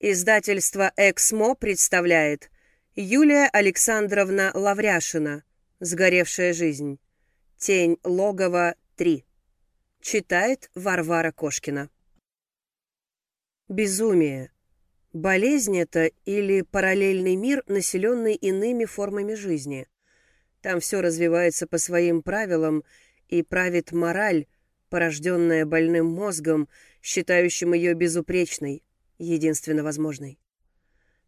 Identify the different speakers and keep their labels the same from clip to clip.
Speaker 1: Издательство «Эксмо» представляет Юлия Александровна Лавряшина «Сгоревшая жизнь». Тень логова 3. Читает Варвара Кошкина. Безумие. Болезнь это или параллельный мир, населенный иными формами жизни. Там все развивается по своим правилам и правит мораль, порожденная больным мозгом, считающим ее безупречной, единственно возможной.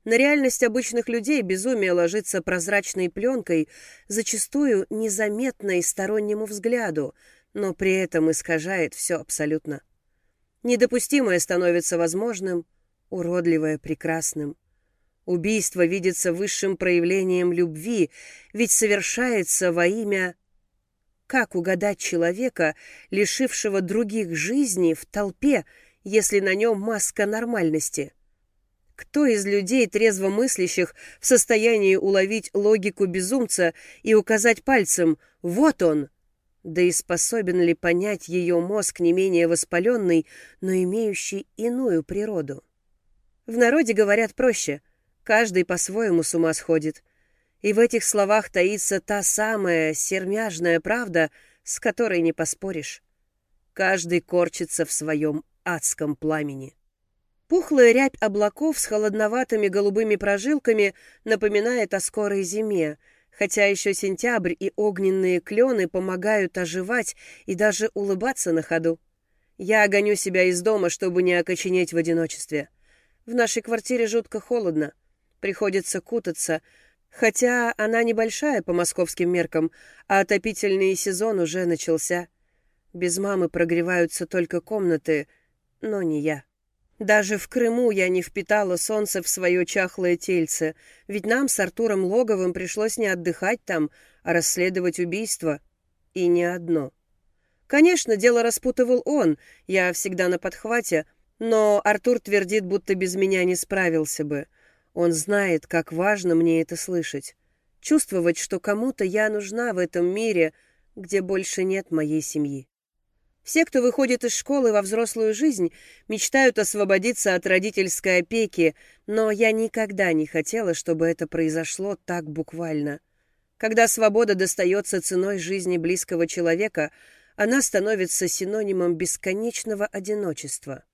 Speaker 1: На реальность обычных людей безумие ложится прозрачной пленкой, зачастую незаметной стороннему взгляду, но при этом искажает все абсолютно. Недопустимое становится возможным, уродливое — прекрасным. Убийство видится высшим проявлением любви, ведь совершается во имя... Как угадать человека, лишившего других жизней в толпе, если на нем маска нормальности? Кто из людей, трезвомыслящих, в состоянии уловить логику безумца и указать пальцем «вот он», да и способен ли понять ее мозг не менее воспаленный, но имеющий иную природу? В народе говорят проще, каждый по-своему с ума сходит. И в этих словах таится та самая сермяжная правда, с которой не поспоришь. Каждый корчится в своем адском пламени. Пухлая рябь облаков с холодноватыми голубыми прожилками напоминает о скорой зиме, хотя еще сентябрь и огненные клены помогают оживать и даже улыбаться на ходу. Я гоню себя из дома, чтобы не окоченеть в одиночестве. В нашей квартире жутко холодно. Приходится кутаться, хотя она небольшая по московским меркам, а отопительный сезон уже начался. Без мамы прогреваются только комнаты — но не я. Даже в Крыму я не впитала солнце в свое чахлое тельце, ведь нам с Артуром Логовым пришлось не отдыхать там, а расследовать убийство. И не одно. Конечно, дело распутывал он, я всегда на подхвате, но Артур твердит, будто без меня не справился бы. Он знает, как важно мне это слышать. Чувствовать, что кому-то я нужна в этом мире, где больше нет моей семьи. Все, кто выходит из школы во взрослую жизнь, мечтают освободиться от родительской опеки, но я никогда не хотела, чтобы это произошло так буквально. Когда свобода достается ценой жизни близкого человека, она становится синонимом бесконечного одиночества.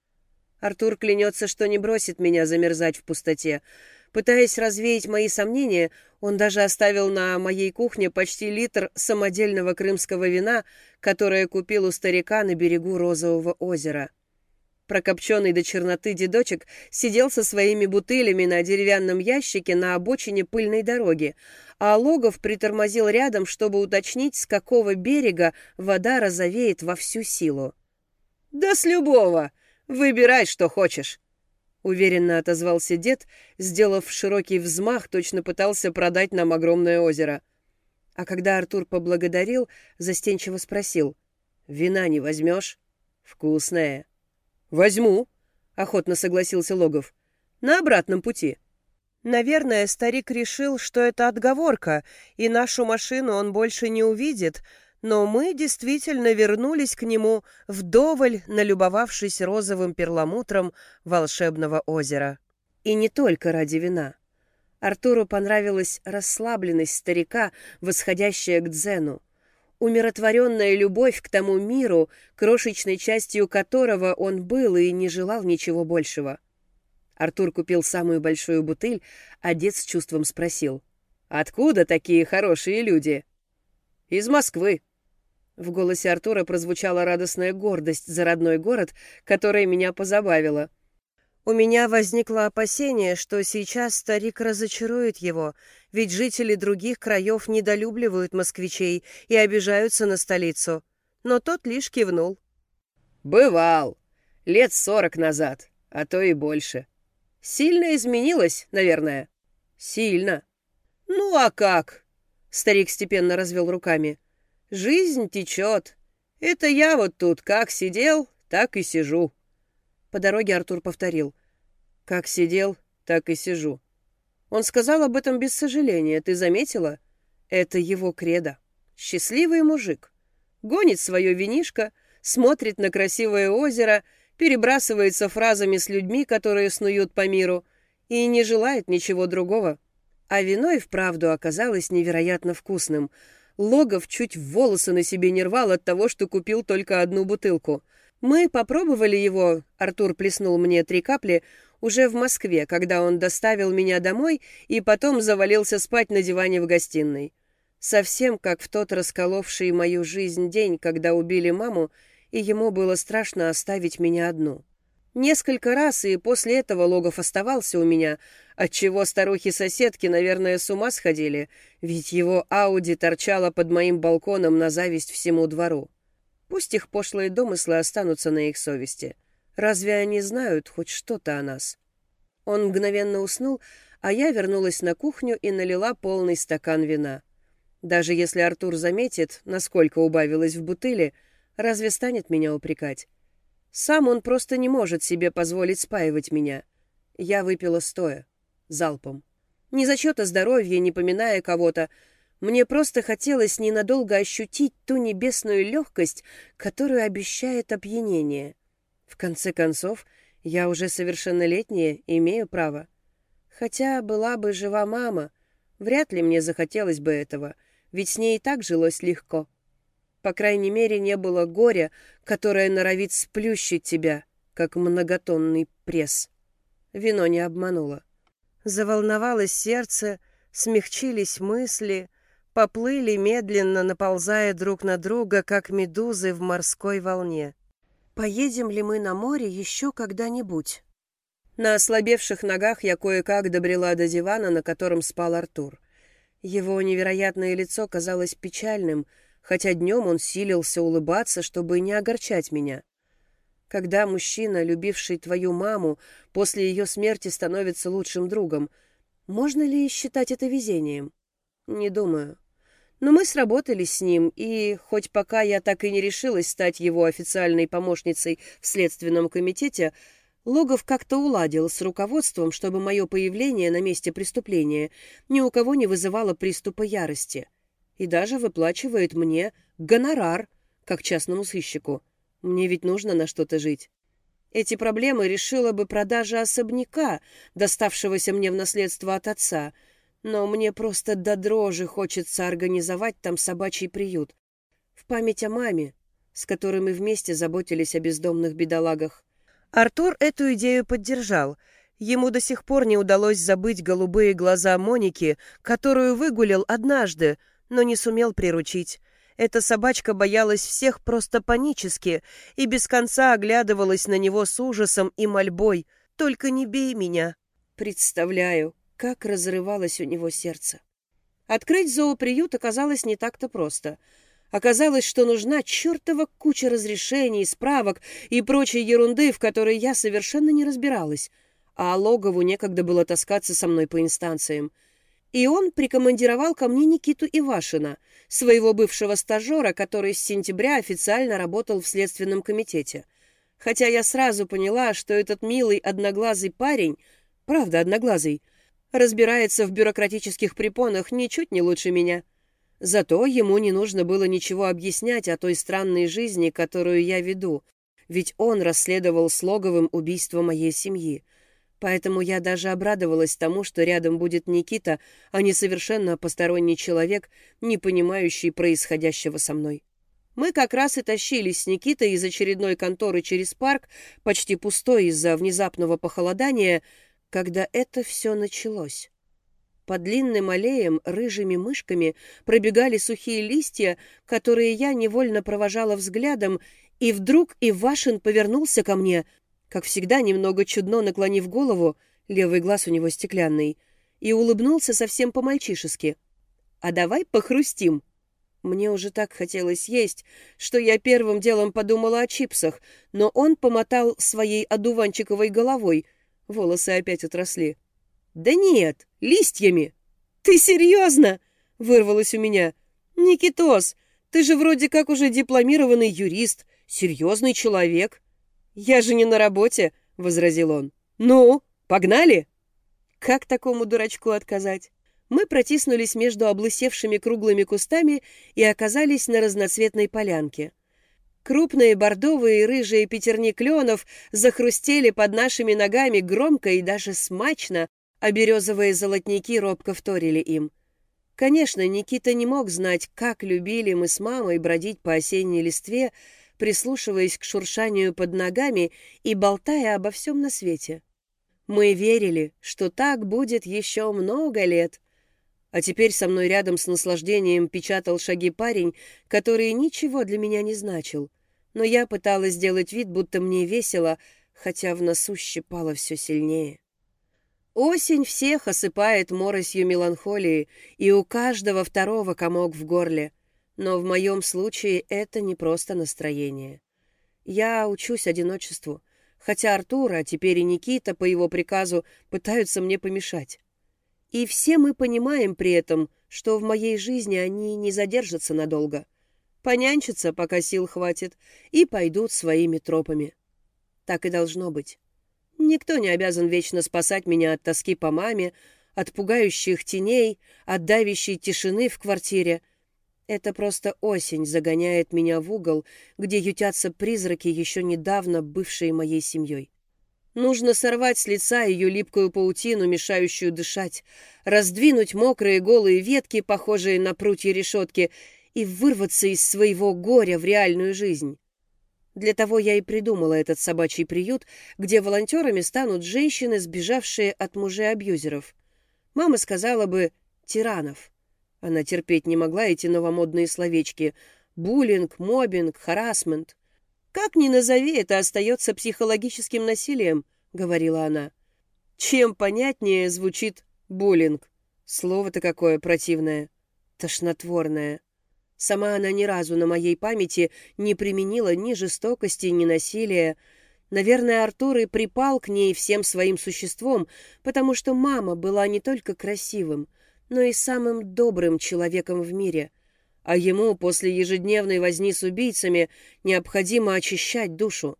Speaker 1: Артур клянется, что не бросит меня замерзать в пустоте, Пытаясь развеять мои сомнения, он даже оставил на моей кухне почти литр самодельного крымского вина, которое купил у старика на берегу Розового озера. Прокопченный до черноты дедочек сидел со своими бутылями на деревянном ящике на обочине пыльной дороги, а Логов притормозил рядом, чтобы уточнить, с какого берега вода розовеет во всю силу. «Да с любого! Выбирай, что хочешь!» Уверенно отозвался дед, сделав широкий взмах, точно пытался продать нам огромное озеро. А когда Артур поблагодарил, застенчиво спросил. «Вина не возьмешь? Вкусное». «Возьму», — охотно согласился Логов. «На обратном пути». Наверное, старик решил, что это отговорка, и нашу машину он больше не увидит, но мы действительно вернулись к нему, вдоволь налюбовавшись розовым перламутром волшебного озера. И не только ради вина. Артуру понравилась расслабленность старика, восходящая к дзену, умиротворенная любовь к тому миру, крошечной частью которого он был и не желал ничего большего. Артур купил самую большую бутыль, а дед с чувством спросил, «Откуда такие хорошие люди?» «Из Москвы», в голосе Артура прозвучала радостная гордость за родной город, которая меня позабавила. У меня возникло опасение, что сейчас старик разочарует его, ведь жители других краев недолюбливают москвичей и обижаются на столицу. Но тот лишь кивнул. «Бывал. Лет сорок назад, а то и больше. Сильно изменилось, наверное?» «Сильно». «Ну а как?» Старик степенно развел руками. Жизнь течет. Это я вот тут как сидел, так и сижу. По дороге Артур повторил. Как сидел, так и сижу. Он сказал об этом без сожаления, ты заметила? Это его кредо. Счастливый мужик. Гонит свое винишко, смотрит на красивое озеро, перебрасывается фразами с людьми, которые снуют по миру, и не желает ничего другого. А вино и вправду оказалось невероятно вкусным. Логов чуть волосы на себе не рвал от того, что купил только одну бутылку. Мы попробовали его, Артур плеснул мне три капли, уже в Москве, когда он доставил меня домой и потом завалился спать на диване в гостиной. Совсем как в тот расколовший мою жизнь день, когда убили маму, и ему было страшно оставить меня одну. Несколько раз, и после этого Логов оставался у меня, отчего старухи-соседки, наверное, с ума сходили, ведь его Ауди торчала под моим балконом на зависть всему двору. Пусть их пошлые домыслы останутся на их совести. Разве они знают хоть что-то о нас? Он мгновенно уснул, а я вернулась на кухню и налила полный стакан вина. Даже если Артур заметит, насколько убавилось в бутыле, разве станет меня упрекать? Сам он просто не может себе позволить спаивать меня. Я выпила стоя, залпом. Не за счета здоровья, не поминая кого-то. Мне просто хотелось ненадолго ощутить ту небесную легкость, которую обещает опьянение. В конце концов, я уже совершеннолетняя, имею право. Хотя была бы жива мама, вряд ли мне захотелось бы этого, ведь с ней и так жилось легко. По крайней мере, не было горя, которое норовит сплющить тебя, как многотонный пресс. Вино не обмануло. Заволновалось сердце, смягчились мысли, поплыли медленно, наползая друг на друга, как медузы в морской волне. Поедем ли мы на море еще когда-нибудь? На ослабевших ногах я кое-как добрела до дивана, на котором спал Артур. Его невероятное лицо казалось печальным, хотя днем он силился улыбаться, чтобы не огорчать меня. Когда мужчина, любивший твою маму, после ее смерти становится лучшим другом, можно ли считать это везением? Не думаю. Но мы сработались с ним, и, хоть пока я так и не решилась стать его официальной помощницей в Следственном комитете, Логов как-то уладил с руководством, чтобы мое появление на месте преступления ни у кого не вызывало приступа ярости. И даже выплачивает мне гонорар, как частному сыщику. Мне ведь нужно на что-то жить. Эти проблемы решила бы продажа особняка, доставшегося мне в наследство от отца — но мне просто до дрожи хочется организовать там собачий приют. В память о маме, с которой мы вместе заботились о бездомных бедолагах. Артур эту идею поддержал. Ему до сих пор не удалось забыть голубые глаза Моники, которую выгулил однажды, но не сумел приручить. Эта собачка боялась всех просто панически и без конца оглядывалась на него с ужасом и мольбой. «Только не бей меня!» «Представляю, как разрывалось у него сердце. Открыть зооприют оказалось не так-то просто. Оказалось, что нужна чертова куча разрешений, справок и прочей ерунды, в которой я совершенно не разбиралась, а Логову некогда было таскаться со мной по инстанциям. И он прикомандировал ко мне Никиту Ивашина, своего бывшего стажера, который с сентября официально работал в Следственном комитете. Хотя я сразу поняла, что этот милый одноглазый парень, правда одноглазый, разбирается в бюрократических препонах ничуть не лучше меня. Зато ему не нужно было ничего объяснять о той странной жизни, которую я веду, ведь он расследовал слоговым убийство моей семьи. Поэтому я даже обрадовалась тому, что рядом будет Никита, а не совершенно посторонний человек, не понимающий происходящего со мной. Мы как раз и тащились с Никитой из очередной конторы через парк, почти пустой из-за внезапного похолодания, когда это все началось. По длинным аллеям рыжими мышками пробегали сухие листья, которые я невольно провожала взглядом, и вдруг Ивашин повернулся ко мне, как всегда немного чудно наклонив голову, левый глаз у него стеклянный, и улыбнулся совсем по-мальчишески. «А давай похрустим!» Мне уже так хотелось есть, что я первым делом подумала о чипсах, но он помотал своей одуванчиковой головой — Волосы опять отросли. «Да нет, листьями!» «Ты серьезно?» — вырвалось у меня. «Никитос, ты же вроде как уже дипломированный юрист, серьезный человек». «Я же не на работе», — возразил он. «Ну, погнали?» Как такому дурачку отказать? Мы протиснулись между облысевшими круглыми кустами и оказались на разноцветной полянке. Крупные бордовые и рыжие пятерни кленов захрустели под нашими ногами громко и даже смачно, а березовые золотники робко вторили им. Конечно, Никита не мог знать, как любили мы с мамой бродить по осенней листве, прислушиваясь к шуршанию под ногами и болтая обо всем на свете. Мы верили, что так будет еще много лет. А теперь со мной рядом с наслаждением печатал шаги парень, который ничего для меня не значил но я пыталась сделать вид, будто мне весело, хотя в носу щипало все сильнее. Осень всех осыпает моросью меланхолии, и у каждого второго комок в горле. Но в моем случае это не просто настроение. Я учусь одиночеству, хотя Артур, а теперь и Никита по его приказу пытаются мне помешать. И все мы понимаем при этом, что в моей жизни они не задержатся надолго — понянчатся, пока сил хватит, и пойдут своими тропами. Так и должно быть. Никто не обязан вечно спасать меня от тоски по маме, от пугающих теней, от давящей тишины в квартире. Это просто осень загоняет меня в угол, где ютятся призраки, еще недавно бывшие моей семьей. Нужно сорвать с лица ее липкую паутину, мешающую дышать, раздвинуть мокрые голые ветки, похожие на прутья решетки, и вырваться из своего горя в реальную жизнь. Для того я и придумала этот собачий приют, где волонтерами станут женщины, сбежавшие от мужей-абьюзеров. Мама сказала бы «тиранов». Она терпеть не могла эти новомодные словечки «буллинг», «мобинг», «харасмент». «Как ни назови, это остается психологическим насилием», — говорила она. Чем понятнее звучит «буллинг». Слово-то какое противное, тошнотворное. Сама она ни разу на моей памяти не применила ни жестокости, ни насилия. Наверное, Артур и припал к ней всем своим существом, потому что мама была не только красивым, но и самым добрым человеком в мире. А ему после ежедневной возни с убийцами необходимо очищать душу.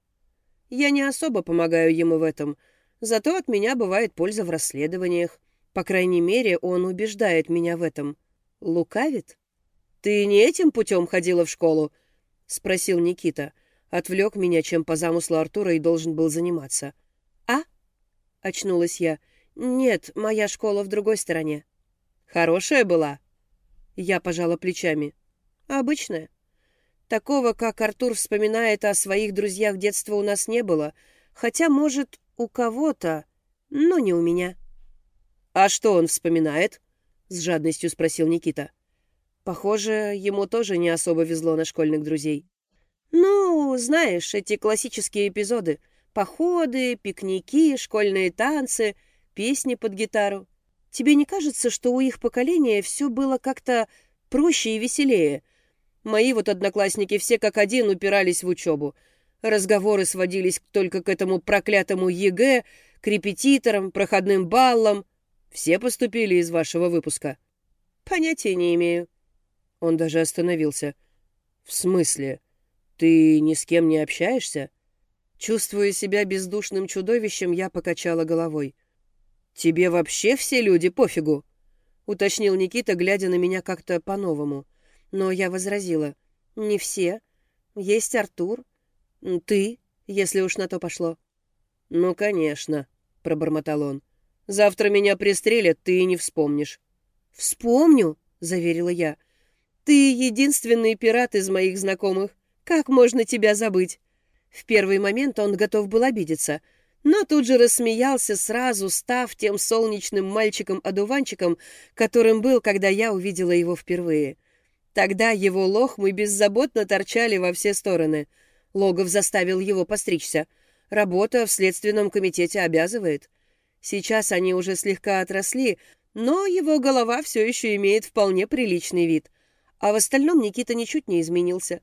Speaker 1: Я не особо помогаю ему в этом, зато от меня бывает польза в расследованиях. По крайней мере, он убеждает меня в этом. Лукавит? «Ты не этим путем ходила в школу?» — спросил Никита. Отвлек меня, чем по замыслу Артура и должен был заниматься. «А?» — очнулась я. «Нет, моя школа в другой стороне». «Хорошая была?» Я пожала плечами. «Обычная. Такого, как Артур вспоминает о своих друзьях детства, у нас не было. Хотя, может, у кого-то, но не у меня». «А что он вспоминает?» — с жадностью спросил Никита. Похоже, ему тоже не особо везло на школьных друзей. Ну, знаешь, эти классические эпизоды. Походы, пикники, школьные танцы, песни под гитару. Тебе не кажется, что у их поколения все было как-то проще и веселее? Мои вот одноклассники все как один упирались в учебу. Разговоры сводились только к этому проклятому ЕГЭ, к репетиторам, проходным баллам. Все поступили из вашего выпуска? Понятия не имею. Он даже остановился. «В смысле? Ты ни с кем не общаешься?» Чувствуя себя бездушным чудовищем, я покачала головой. «Тебе вообще все люди пофигу?» — уточнил Никита, глядя на меня как-то по-новому. Но я возразила. «Не все. Есть Артур. Ты, если уж на то пошло». «Ну, конечно», — пробормотал он. «Завтра меня пристрелят, ты и не вспомнишь». «Вспомню», — заверила я. Ты единственный пират из моих знакомых. Как можно тебя забыть?» В первый момент он готов был обидеться, но тут же рассмеялся, сразу став тем солнечным мальчиком-одуванчиком, которым был, когда я увидела его впервые. Тогда его лохмы беззаботно торчали во все стороны. Логов заставил его постричься. Работа в следственном комитете обязывает. Сейчас они уже слегка отросли, но его голова все еще имеет вполне приличный вид. А в остальном Никита ничуть не изменился.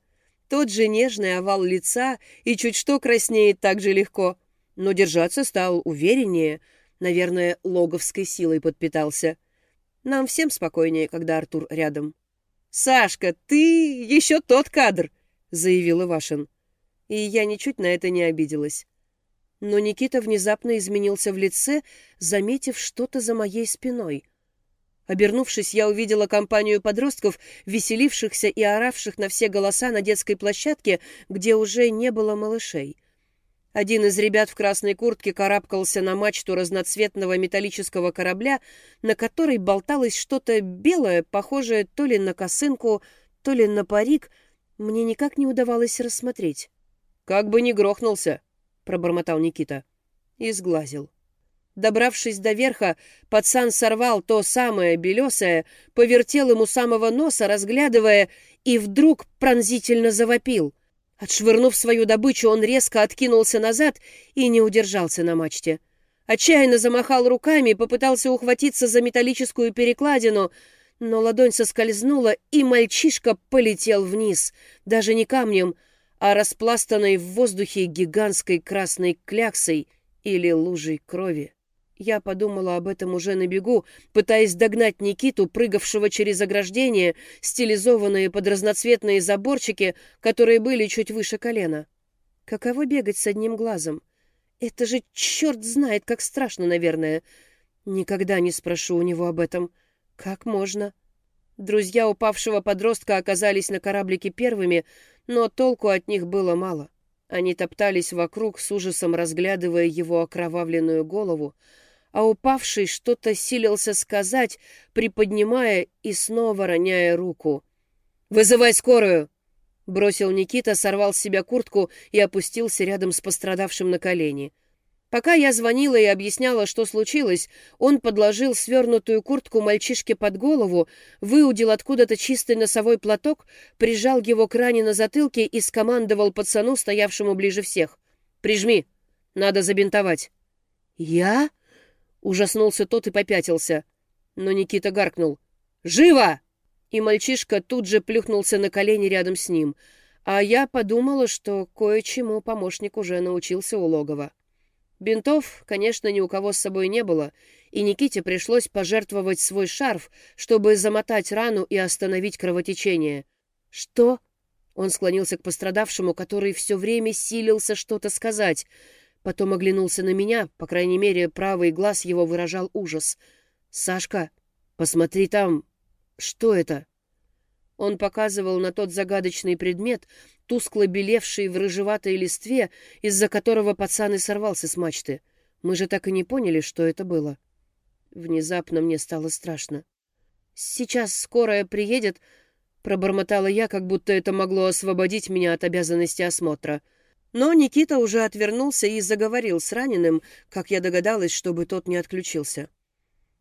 Speaker 1: Тот же нежный овал лица и чуть что краснеет так же легко. Но держаться стал увереннее. Наверное, логовской силой подпитался. Нам всем спокойнее, когда Артур рядом. «Сашка, ты еще тот кадр!» — заявил Ивашин. И я ничуть на это не обиделась. Но Никита внезапно изменился в лице, заметив что-то за моей спиной. Обернувшись, я увидела компанию подростков, веселившихся и оравших на все голоса на детской площадке, где уже не было малышей. Один из ребят в красной куртке карабкался на мачту разноцветного металлического корабля, на которой болталось что-то белое, похожее то ли на косынку, то ли на парик. Мне никак не удавалось рассмотреть. «Как бы не грохнулся», — пробормотал Никита. И сглазил. Добравшись до верха, пацан сорвал то самое белесое, повертел ему самого носа, разглядывая, и вдруг пронзительно завопил — Отшвырнув свою добычу, он резко откинулся назад и не удержался на мачте. Отчаянно замахал руками и попытался ухватиться за металлическую перекладину, но ладонь соскользнула, и мальчишка полетел вниз, даже не камнем, а распластанной в воздухе гигантской красной кляксой или лужей крови. Я подумала об этом уже на бегу, пытаясь догнать Никиту, прыгавшего через ограждение, стилизованные под разноцветные заборчики, которые были чуть выше колена. Каково бегать с одним глазом? Это же черт знает, как страшно, наверное. Никогда не спрошу у него об этом. Как можно? Друзья упавшего подростка оказались на кораблике первыми, но толку от них было мало. Они топтались вокруг, с ужасом разглядывая его окровавленную голову, а упавший что-то силился сказать, приподнимая и снова роняя руку. «Вызывай скорую!» Бросил Никита, сорвал с себя куртку и опустился рядом с пострадавшим на колени. Пока я звонила и объясняла, что случилось, он подложил свернутую куртку мальчишке под голову, выудил откуда-то чистый носовой платок, прижал его к ране на затылке и скомандовал пацану, стоявшему ближе всех. «Прижми! Надо забинтовать!» «Я?» Ужаснулся тот и попятился. Но Никита гаркнул. «Живо!» И мальчишка тут же плюхнулся на колени рядом с ним. А я подумала, что кое-чему помощник уже научился у логова. Бинтов, конечно, ни у кого с собой не было, и Никите пришлось пожертвовать свой шарф, чтобы замотать рану и остановить кровотечение. «Что?» Он склонился к пострадавшему, который все время силился что-то сказать — Потом оглянулся на меня, по крайней мере, правый глаз его выражал ужас. «Сашка, посмотри там. Что это?» Он показывал на тот загадочный предмет, тускло белевший в рыжеватой листве, из-за которого пацан и сорвался с мачты. Мы же так и не поняли, что это было. Внезапно мне стало страшно. «Сейчас скорая приедет», — пробормотала я, как будто это могло освободить меня от обязанности осмотра — но Никита уже отвернулся и заговорил с раненым, как я догадалась, чтобы тот не отключился.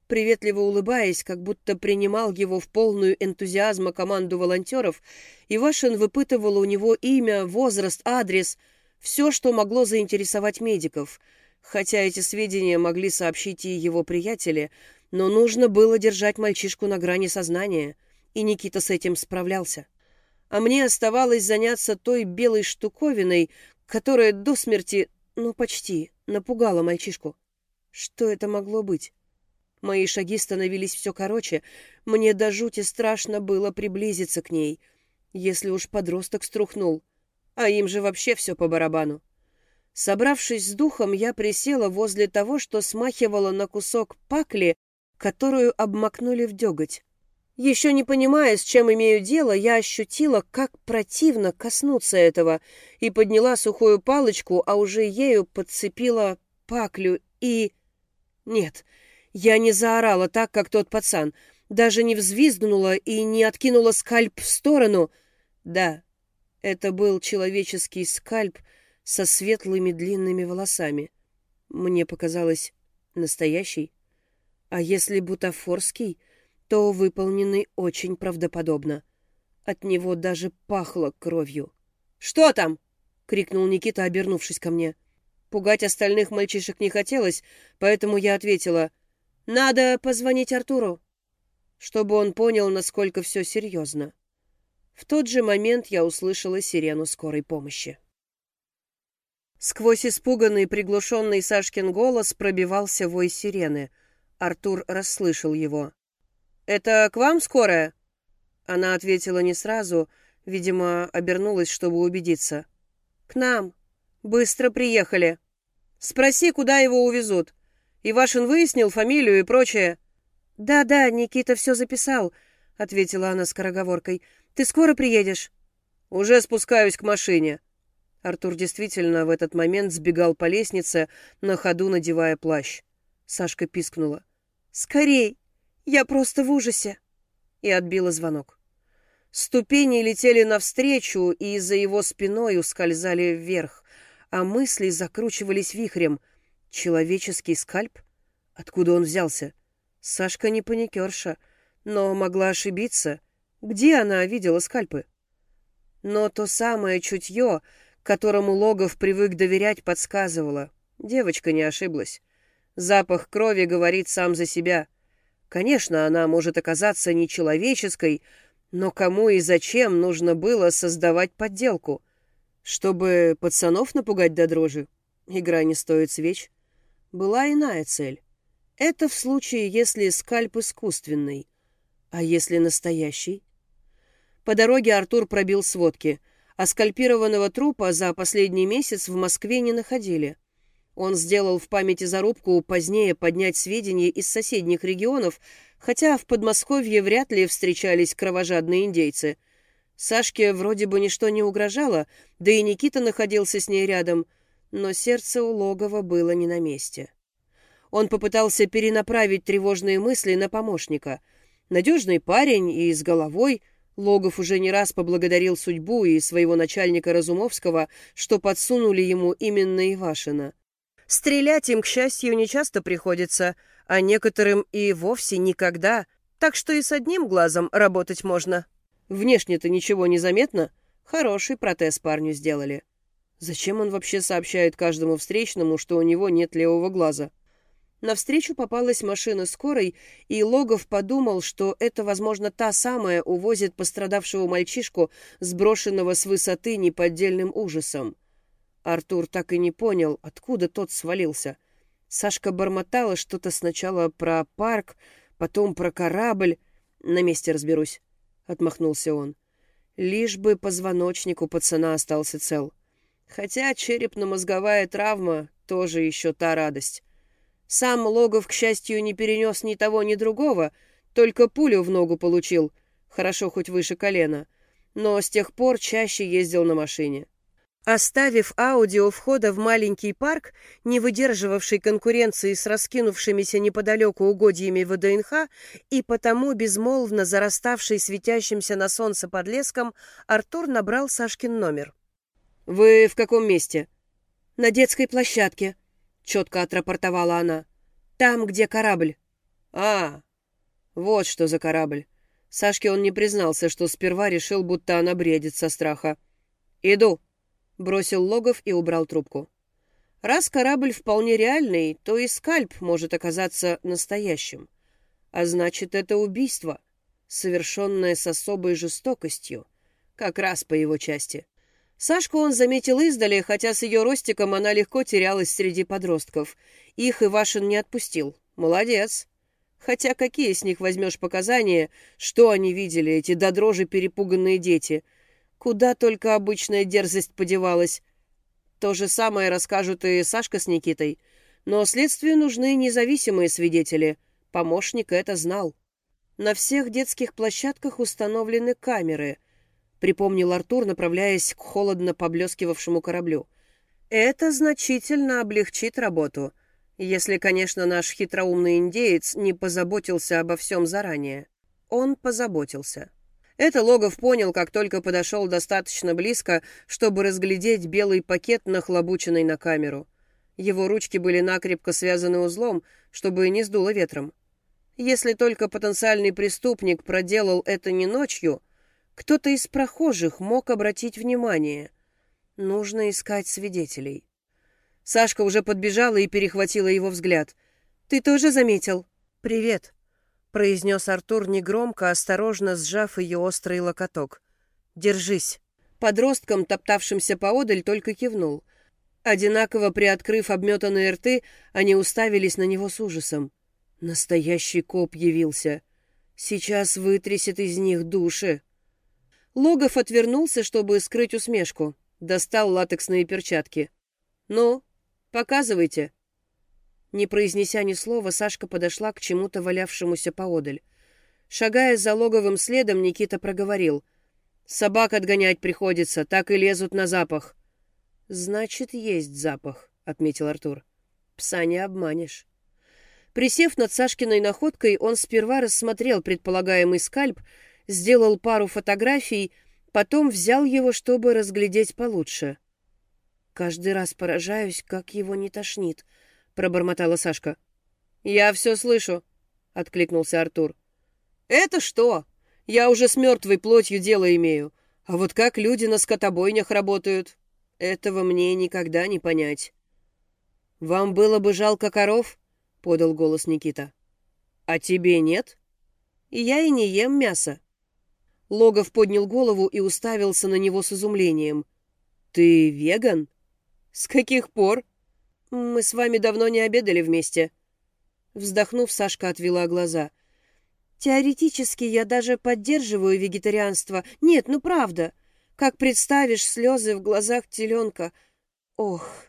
Speaker 1: Приветливо улыбаясь, как будто принимал его в полную энтузиазма команду волонтеров, Ивашин выпытывал у него имя, возраст, адрес, все, что могло заинтересовать медиков, хотя эти сведения могли сообщить и его приятели, но нужно было держать мальчишку на грани сознания, и Никита с этим справлялся. А мне оставалось заняться той белой штуковиной, которая до смерти, ну почти, напугала мальчишку. Что это могло быть? Мои шаги становились все короче. Мне до жути страшно было приблизиться к ней, если уж подросток струхнул. А им же вообще все по барабану. Собравшись с духом, я присела возле того, что смахивало на кусок пакли, которую обмакнули в деготь. Еще не понимая, с чем имею дело, я ощутила, как противно коснуться этого, и подняла сухую палочку, а уже ею подцепила паклю и... Нет, я не заорала так, как тот пацан, даже не взвизгнула и не откинула скальп в сторону. Да, это был человеческий скальп со светлыми длинными волосами. Мне показалось, настоящий. А если бутафорский то выполненный очень правдоподобно. От него даже пахло кровью. «Что там?» — крикнул Никита, обернувшись ко мне. Пугать остальных мальчишек не хотелось, поэтому я ответила, «Надо позвонить Артуру», чтобы он понял, насколько все серьезно. В тот же момент я услышала сирену скорой помощи. Сквозь испуганный, приглушенный Сашкин голос пробивался вой сирены. Артур расслышал его. «Это к вам скорая?» Она ответила не сразу, видимо, обернулась, чтобы убедиться. «К нам. Быстро приехали. Спроси, куда его увезут. Ивашин выяснил фамилию и прочее». «Да-да, Никита все записал», — ответила она скороговоркой. «Ты скоро приедешь?» «Уже спускаюсь к машине». Артур действительно в этот момент сбегал по лестнице, на ходу надевая плащ. Сашка пискнула. «Скорей! Я просто в ужасе!» И отбила звонок. Ступени летели навстречу и за его спиной ускользали вверх, а мысли закручивались вихрем. Человеческий скальп? Откуда он взялся? Сашка не паникерша, но могла ошибиться. Где она видела скальпы? Но то самое чутье, которому Логов привык доверять, подсказывало. Девочка не ошиблась. Запах крови говорит сам за себя. Конечно, она может оказаться нечеловеческой, но кому и зачем нужно было создавать подделку? Чтобы пацанов напугать до дрожи? Игра не стоит свеч. Была иная цель. Это в случае, если скальп искусственный. А если настоящий? По дороге Артур пробил сводки, а скальпированного трупа за последний месяц в Москве не находили. Он сделал в памяти зарубку позднее поднять сведения из соседних регионов, хотя в Подмосковье вряд ли встречались кровожадные индейцы. Сашке вроде бы ничто не угрожало, да и Никита находился с ней рядом, но сердце у логова было не на месте. Он попытался перенаправить тревожные мысли на помощника. Надежный парень и с головой — Логов уже не раз поблагодарил судьбу и своего начальника Разумовского, что подсунули ему именно Ивашина. Стрелять им, к счастью, не часто приходится, а некоторым и вовсе никогда, так что и с одним глазом работать можно. Внешне-то ничего не заметно. Хороший протез парню сделали. Зачем он вообще сообщает каждому встречному, что у него нет левого глаза? Навстречу попалась машина скорой, и Логов подумал, что это, возможно, та самая увозит пострадавшего мальчишку, сброшенного с высоты неподдельным ужасом. Артур так и не понял, откуда тот свалился. Сашка бормотала что-то сначала про парк, потом про корабль. «На месте разберусь», — отмахнулся он. Лишь бы позвоночник у пацана остался цел. Хотя черепно-мозговая травма — тоже еще та радость. Сам Логов, к счастью, не перенес ни того, ни другого, только пулю в ногу получил, хорошо хоть выше колена, но с тех пор чаще ездил на машине. Оставив Ауди у входа в маленький парк, не выдерживавший конкуренции с раскинувшимися неподалеку угодьями ВДНХ и потому безмолвно зараставший светящимся на солнце подлеском, Артур набрал Сашкин номер. «Вы в каком месте?» «На детской площадке», — четко отрапортовала она. «Там, где корабль». «А, вот что за корабль». Сашке он не признался, что сперва решил, будто она бредит со страха. «Иду», — бросил Логов и убрал трубку. «Раз корабль вполне реальный, то и скальп может оказаться настоящим. А значит, это убийство, совершенное с особой жестокостью, как раз по его части». Сашку он заметил издали, хотя с ее ростиком она легко терялась среди подростков. Их Ивашин не отпустил. Молодец. Хотя какие с них возьмешь показания, что они видели, эти до дрожи перепуганные дети? Куда только обычная дерзость подевалась. То же самое расскажут и Сашка с Никитой. Но следствию нужны независимые свидетели. Помощник это знал. На всех детских площадках установлены камеры — припомнил Артур, направляясь к холодно поблескивавшему кораблю. «Это значительно облегчит работу, если, конечно, наш хитроумный индеец не позаботился обо всем заранее. Он позаботился». Это Логов понял, как только подошел достаточно близко, чтобы разглядеть белый пакет, нахлобученный на камеру. Его ручки были накрепко связаны узлом, чтобы не сдуло ветром. Если только потенциальный преступник проделал это не ночью — кто-то из прохожих мог обратить внимание. Нужно искать свидетелей. Сашка уже подбежала и перехватила его взгляд. «Ты тоже заметил?» «Привет», — произнес Артур негромко, осторожно сжав ее острый локоток. «Держись». Подросткам, топтавшимся поодаль, только кивнул. Одинаково приоткрыв обметанные рты, они уставились на него с ужасом. Настоящий коп явился. Сейчас вытрясет из них души. Логов отвернулся, чтобы скрыть усмешку. Достал латексные перчатки. «Ну, показывайте». Не произнеся ни слова, Сашка подошла к чему-то валявшемуся поодаль. Шагая за логовым следом, Никита проговорил. «Собак отгонять приходится, так и лезут на запах». «Значит, есть запах», — отметил Артур. «Пса не обманешь». Присев над Сашкиной находкой, он сперва рассмотрел предполагаемый скальп, сделал пару фотографий, потом взял его, чтобы разглядеть получше. «Каждый раз поражаюсь, как его не тошнит», — пробормотала Сашка. «Я все слышу», — откликнулся Артур. «Это что? Я уже с мертвой плотью дело имею. А вот как люди на скотобойнях работают, этого мне никогда не понять». «Вам было бы жалко коров?» — подал голос Никита. «А тебе нет?» «Я и не ем мясо». Логов поднял голову и уставился на него с изумлением. «Ты веган?» «С каких пор?» «Мы с вами давно не обедали вместе». Вздохнув, Сашка отвела глаза. «Теоретически я даже поддерживаю вегетарианство. Нет, ну правда. Как представишь слезы в глазах теленка. Ох!»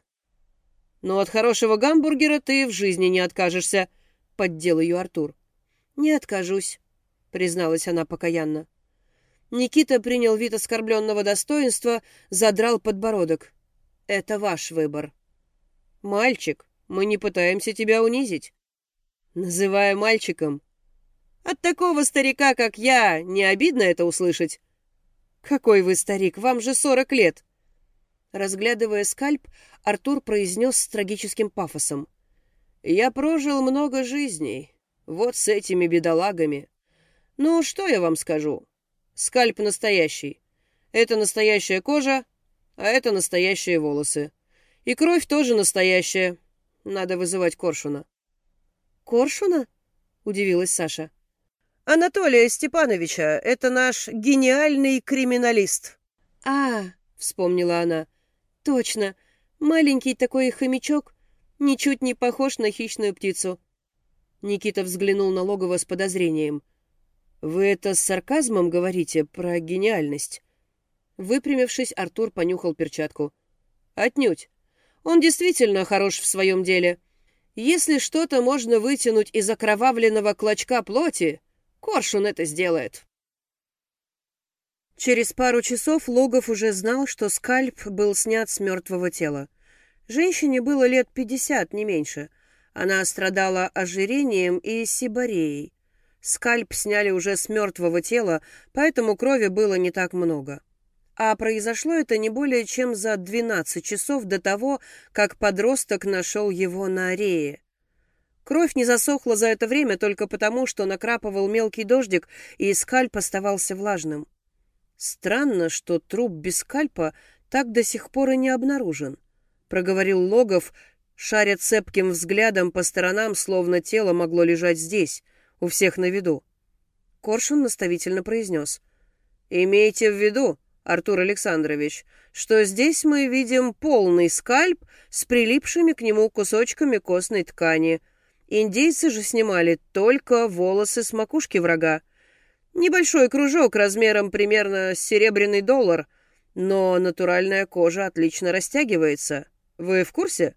Speaker 1: «Но от хорошего гамбургера ты в жизни не откажешься», — поддел ее Артур. «Не откажусь», — призналась она покаянно. Никита принял вид оскорбленного достоинства, задрал подбородок. «Это ваш выбор». «Мальчик, мы не пытаемся тебя унизить». «Называя мальчиком». «От такого старика, как я, не обидно это услышать?» «Какой вы старик, вам же сорок лет!» Разглядывая скальп, Артур произнес с трагическим пафосом. «Я прожил много жизней. Вот с этими бедолагами. Ну, что я вам скажу? Скальп настоящий. Это настоящая кожа, а это настоящие волосы. И кровь тоже настоящая. Надо вызывать Коршуна. «Коршуна?» — удивилась Саша. «Анатолия Степановича. Это наш гениальный криминалист». «А, — вспомнила она, — точно. Маленький такой хомячок, ничуть не похож на хищную птицу». Никита взглянул на логово с подозрением. «Вы это с сарказмом говорите про гениальность?» Выпрямившись, Артур понюхал перчатку. «Отнюдь. Он действительно хорош в своем деле. Если что-то можно вытянуть из окровавленного клочка плоти, Коршун это сделает. Через пару часов Логов уже знал, что скальп был снят с мертвого тела. Женщине было лет пятьдесят, не меньше. Она страдала ожирением и сибареей. Скальп сняли уже с мертвого тела, поэтому крови было не так много. А произошло это не более чем за 12 часов до того, как подросток нашел его на арее. Кровь не засохла за это время только потому, что накрапывал мелкий дождик, и скальп оставался влажным. Странно, что труп без скальпа так до сих пор и не обнаружен, проговорил Логов, шаря цепким взглядом по сторонам, словно тело могло лежать здесь, у всех на виду. Коршун наставительно произнес. «Имейте в виду, Артур Александрович, что здесь мы видим полный скальп с прилипшими к нему кусочками костной ткани. Индейцы же снимали только волосы с макушки врага. Небольшой кружок размером примерно серебряный доллар, но натуральная кожа отлично растягивается. Вы в курсе?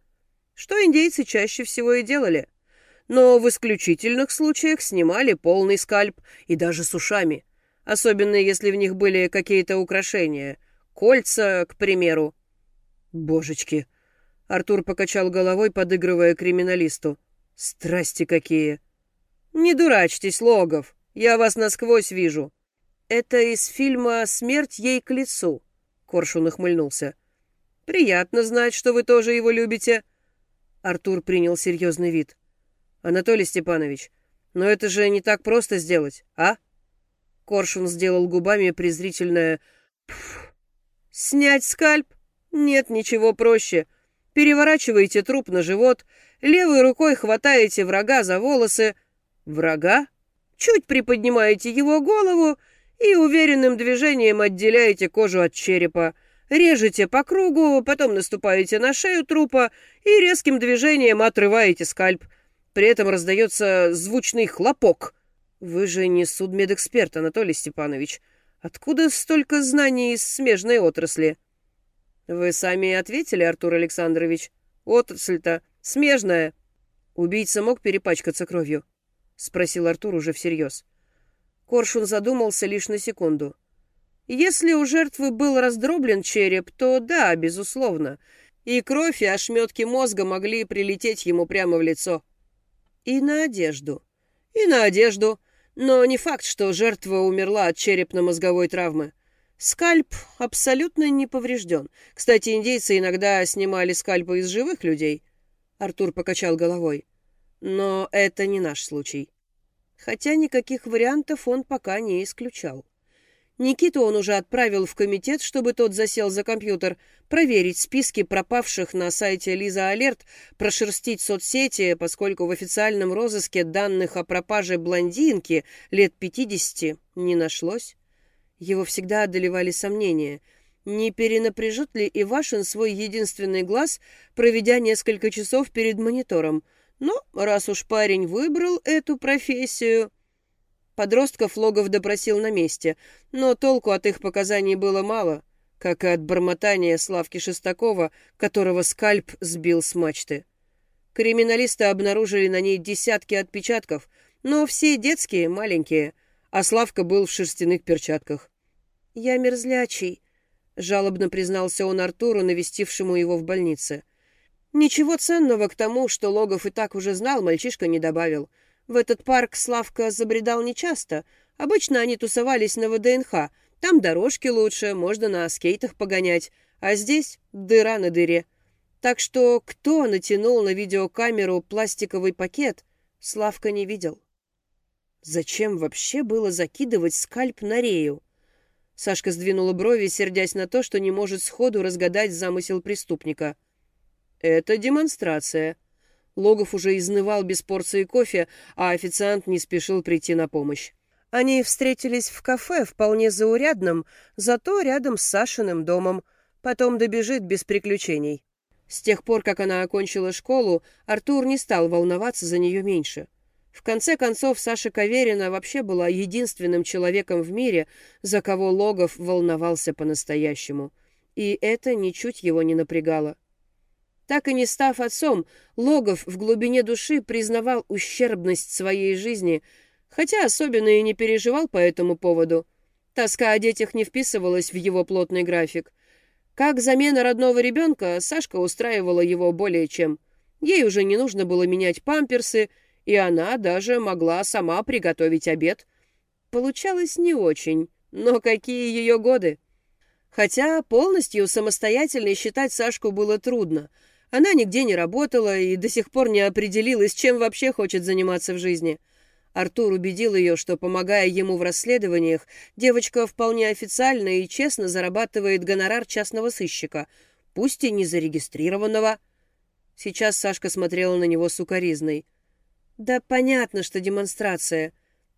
Speaker 1: Что индейцы чаще всего и делали. Но в исключительных случаях снимали полный скальп и даже с ушами особенно если в них были какие-то украшения. Кольца, к примеру. Божечки! Артур покачал головой, подыгрывая криминалисту. Страсти какие! Не дурачьтесь, Логов, я вас насквозь вижу. Это из фильма «Смерть ей к лицу», — Коршун ухмыльнулся. Приятно знать, что вы тоже его любите. Артур принял серьезный вид. Анатолий Степанович, но это же не так просто сделать, а? Коршун сделал губами презрительное «пф». «Снять скальп? Нет ничего проще. Переворачиваете труп на живот, левой рукой хватаете врага за волосы. Врага? Чуть приподнимаете его голову и уверенным движением отделяете кожу от черепа. Режете по кругу, потом наступаете на шею трупа и резким движением отрываете скальп. При этом раздается звучный хлопок — «Вы же не судмедэксперт, Анатолий Степанович. Откуда столько знаний из смежной отрасли?» «Вы сами ответили, Артур Александрович. Отрасль-то смежная». Убийца мог перепачкаться кровью? Спросил Артур уже всерьез. Коршун задумался лишь на секунду. Если у жертвы был раздроблен череп, то да, безусловно. И кровь, и ошметки мозга могли прилететь ему прямо в лицо. И на одежду. И на одежду. Но не факт, что жертва умерла от черепно-мозговой травмы. Скальп абсолютно не поврежден. Кстати, индейцы иногда снимали скальпы из живых людей. Артур покачал головой. Но это не наш случай. Хотя никаких вариантов он пока не исключал. Никиту он уже отправил в комитет, чтобы тот засел за компьютер, проверить списки пропавших на сайте Лиза Алерт, прошерстить соцсети, поскольку в официальном розыске данных о пропаже блондинки лет 50 не нашлось. Его всегда одолевали сомнения. Не перенапряжет ли Ивашин свой единственный глаз, проведя несколько часов перед монитором? Но раз уж парень выбрал эту профессию... Подростков Логов допросил на месте, но толку от их показаний было мало, как и от бормотания Славки Шестакова, которого скальп сбил с мачты. Криминалисты обнаружили на ней десятки отпечатков, но все детские, маленькие, а Славка был в шерстяных перчатках. «Я мерзлячий», — жалобно признался он Артуру, навестившему его в больнице. Ничего ценного к тому, что Логов и так уже знал, мальчишка не добавил — в этот парк Славка забредал нечасто. Обычно они тусовались на ВДНХ. Там дорожки лучше, можно на скейтах погонять. А здесь дыра на дыре. Так что кто натянул на видеокамеру пластиковый пакет, Славка не видел. Зачем вообще было закидывать скальп на рею? Сашка сдвинула брови, сердясь на то, что не может сходу разгадать замысел преступника. «Это демонстрация», Логов уже изнывал без порции кофе, а официант не спешил прийти на помощь. Они встретились в кафе, вполне заурядном, зато рядом с Сашиным домом. Потом добежит без приключений. С тех пор, как она окончила школу, Артур не стал волноваться за нее меньше. В конце концов, Саша Каверина вообще была единственным человеком в мире, за кого Логов волновался по-настоящему. И это ничуть его не напрягало. Так и не став отцом, Логов в глубине души признавал ущербность своей жизни, хотя особенно и не переживал по этому поводу. Тоска о детях не вписывалась в его плотный график. Как замена родного ребенка, Сашка устраивала его более чем. Ей уже не нужно было менять памперсы, и она даже могла сама приготовить обед. Получалось не очень, но какие ее годы! Хотя полностью самостоятельной считать Сашку было трудно — она нигде не работала и до сих пор не определилась, чем вообще хочет заниматься в жизни. Артур убедил ее, что, помогая ему в расследованиях, девочка вполне официально и честно зарабатывает гонорар частного сыщика, пусть и не зарегистрированного. Сейчас Сашка смотрела на него сукоризной. «Да понятно, что демонстрация.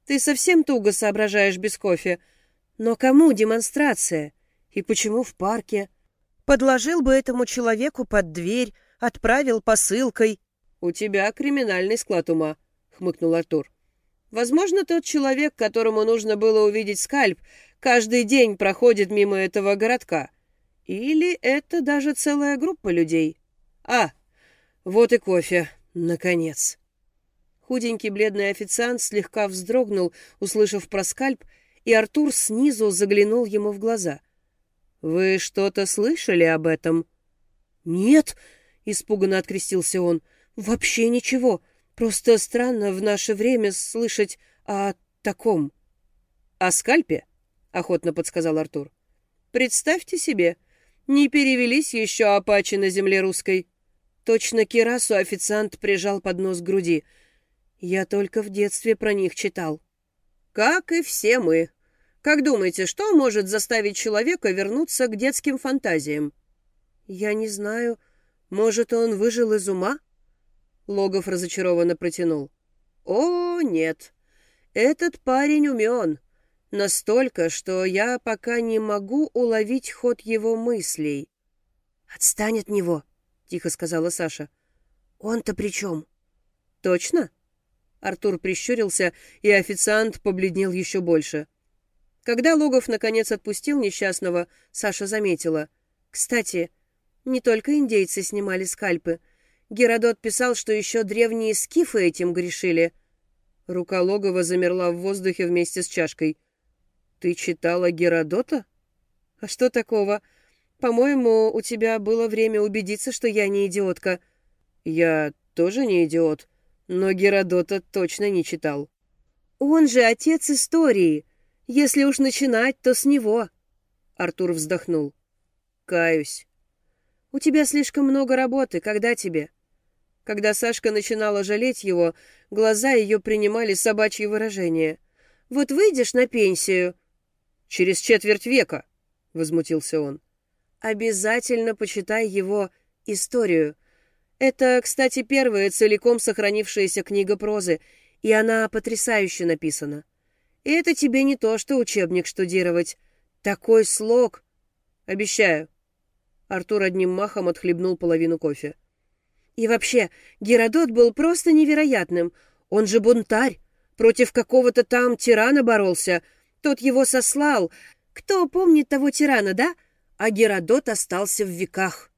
Speaker 1: Ты совсем туго соображаешь без кофе. Но кому демонстрация? И почему в парке?» Подложил бы этому человеку под дверь, отправил посылкой. — У тебя криминальный склад ума, — хмыкнул Артур. Возможно, тот человек, которому нужно было увидеть скальп, каждый день проходит мимо этого городка. Или это даже целая группа людей. А, вот и кофе, наконец. Худенький бледный официант слегка вздрогнул, услышав про скальп, и Артур снизу заглянул ему в глаза — «Вы что-то слышали об этом?» «Нет», — испуганно открестился он, — «вообще ничего. Просто странно в наше время слышать о таком». «О скальпе?» — охотно подсказал Артур. «Представьте себе, не перевелись еще апачи на земле русской». Точно кирасу официант прижал под нос к груди. «Я только в детстве про них читал». «Как и все мы», как думаете, что может заставить человека вернуться к детским фантазиям? Я не знаю. Может, он выжил из ума? Логов разочарованно протянул. О, нет. Этот парень умен. Настолько, что я пока не могу уловить ход его мыслей. «Отстань от него», — тихо сказала Саша. «Он-то при чем?» «Точно?» Артур прищурился, и официант побледнел еще больше. Когда Логов наконец отпустил несчастного, Саша заметила. «Кстати, не только индейцы снимали скальпы. Геродот писал, что еще древние скифы этим грешили. Рука Логова замерла в воздухе вместе с чашкой. «Ты читала Геродота?» «А что такого? По-моему, у тебя было время убедиться, что я не идиотка». «Я тоже не идиот, но Геродота точно не читал». «Он же отец истории. Если уж начинать, то с него». Артур вздохнул. «Каюсь. У тебя слишком много работы. Когда тебе?» Когда Сашка начинала жалеть его, глаза ее принимали собачье выражение. «Вот выйдешь на пенсию...» «Через четверть века», — возмутился он. «Обязательно почитай его историю. Это, кстати, первая целиком сохранившаяся книга прозы, и она потрясающе написана. Это тебе не то, что учебник штудировать. Такой слог. Обещаю. Артур одним махом отхлебнул половину кофе. И вообще, Геродот был просто невероятным. Он же бунтарь. Против какого-то там тирана боролся. Тот его сослал. Кто помнит того тирана, да? А Геродот остался в веках.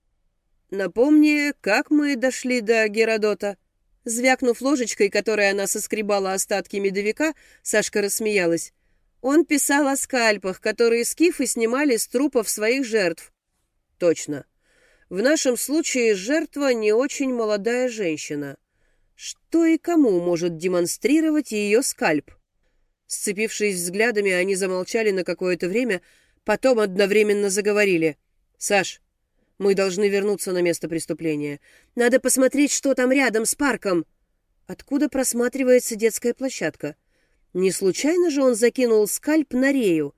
Speaker 1: Напомни, как мы дошли до Геродота? Звякнув ложечкой, которой она соскребала остатки медовика, Сашка рассмеялась. Он писал о скальпах, которые скифы снимали с трупов своих жертв. Точно. В нашем случае жертва не очень молодая женщина. Что и кому может демонстрировать ее скальп? Сцепившись взглядами, они замолчали на какое-то время, потом одновременно заговорили. «Саш, мы должны вернуться на место преступления. Надо посмотреть, что там рядом с парком. Откуда просматривается детская площадка? Не случайно же он закинул скальп на рею?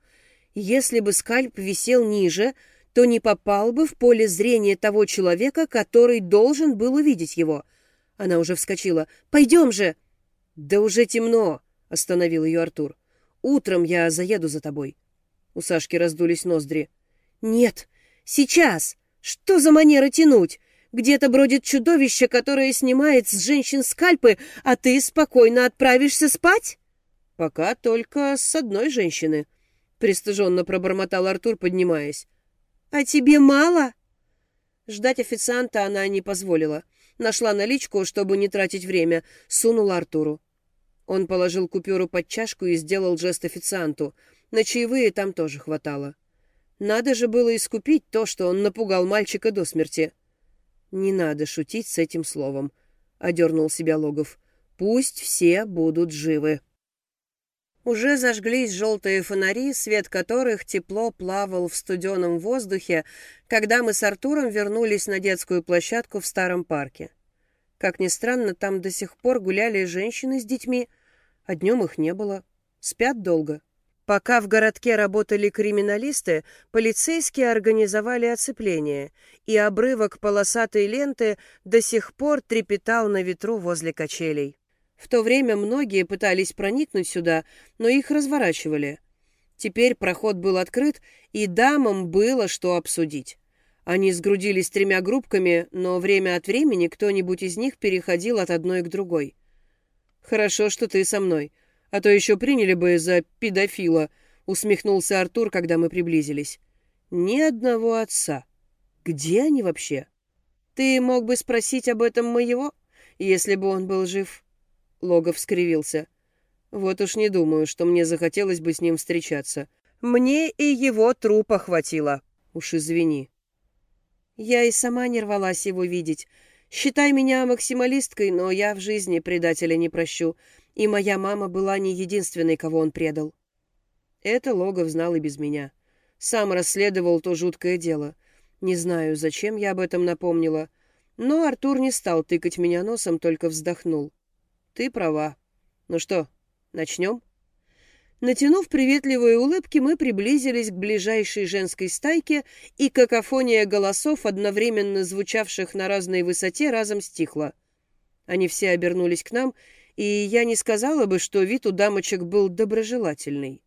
Speaker 1: Если бы скальп висел ниже, то не попал бы в поле зрения того человека, который должен был увидеть его. Она уже вскочила. «Пойдем же!» «Да уже темно!» — остановил ее Артур. «Утром я заеду за тобой». У Сашки раздулись ноздри. «Нет, сейчас!» Что за манера тянуть? Где-то бродит чудовище, которое снимает с женщин скальпы, а ты спокойно отправишься спать? Пока только с одной женщины, пристыженно пробормотал Артур, поднимаясь. А тебе мало? Ждать официанта она не позволила. Нашла наличку, чтобы не тратить время, сунула Артуру. Он положил купюру под чашку и сделал жест официанту. На чаевые там тоже хватало. Надо же было искупить то, что он напугал мальчика до смерти. «Не надо шутить с этим словом», — одернул себя Логов. «Пусть все будут живы». Уже зажглись желтые фонари, свет которых тепло плавал в студеном воздухе, когда мы с Артуром вернулись на детскую площадку в старом парке. Как ни странно, там до сих пор гуляли женщины с детьми, а днем их не было. Спят долго. Пока в городке работали криминалисты, полицейские организовали оцепление, и обрывок полосатой ленты до сих пор трепетал на ветру возле качелей. В то время многие пытались проникнуть сюда, но их разворачивали. Теперь проход был открыт, и дамам было что обсудить. Они сгрудились тремя группками, но время от времени кто-нибудь из них переходил от одной к другой. «Хорошо, что ты со мной», а то еще приняли бы за педофила», — усмехнулся Артур, когда мы приблизились. «Ни одного отца. Где они вообще?» «Ты мог бы спросить об этом моего, если бы он был жив?» Логов скривился. «Вот уж не думаю, что мне захотелось бы с ним встречаться. Мне и его трупа хватило. Уж извини». Я и сама не рвалась его видеть. Считай меня максималисткой, но я в жизни предателя не прощу. И моя мама была не единственной, кого он предал. Это Логов знал и без меня. Сам расследовал то жуткое дело. Не знаю, зачем я об этом напомнила. Но Артур не стал тыкать меня носом, только вздохнул. Ты права. Ну что, начнем? Натянув приветливые улыбки, мы приблизились к ближайшей женской стайке, и какофония голосов, одновременно звучавших на разной высоте, разом стихла. Они все обернулись к нам, и я не сказала бы, что вид у дамочек был доброжелательный.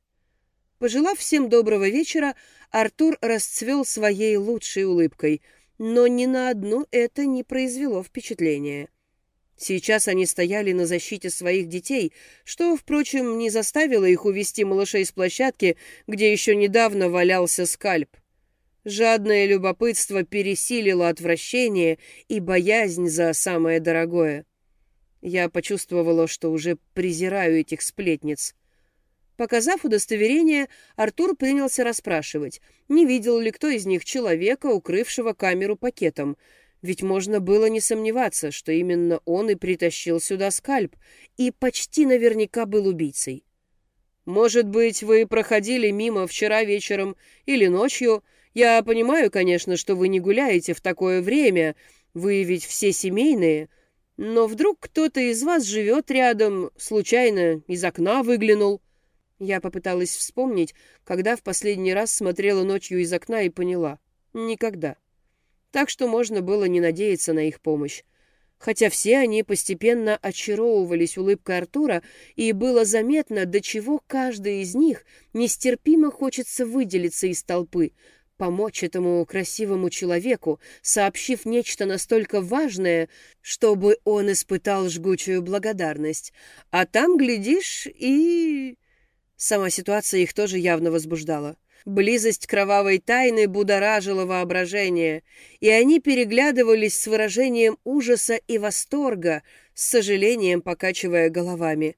Speaker 1: Пожелав всем доброго вечера, Артур расцвел своей лучшей улыбкой, но ни на одну это не произвело впечатления. Сейчас они стояли на защите своих детей, что, впрочем, не заставило их увести малышей с площадки, где еще недавно валялся скальп. Жадное любопытство пересилило отвращение и боязнь за самое дорогое. Я почувствовала, что уже презираю этих сплетниц. Показав удостоверение, Артур принялся расспрашивать, не видел ли кто из них человека, укрывшего камеру пакетом, ведь можно было не сомневаться, что именно он и притащил сюда скальп, и почти наверняка был убийцей. «Может быть, вы проходили мимо вчера вечером или ночью? Я понимаю, конечно, что вы не гуляете в такое время, вы ведь все семейные, но вдруг кто-то из вас живет рядом, случайно из окна выглянул». Я попыталась вспомнить, когда в последний раз смотрела ночью из окна и поняла. Никогда так что можно было не надеяться на их помощь. Хотя все они постепенно очаровывались улыбкой Артура, и было заметно, до чего каждый из них нестерпимо хочется выделиться из толпы, помочь этому красивому человеку, сообщив нечто настолько важное, чтобы он испытал жгучую благодарность. А там, глядишь, и... Сама ситуация их тоже явно возбуждала. Близость кровавой тайны будоражила воображение, и они переглядывались с выражением ужаса и восторга, с сожалением покачивая головами.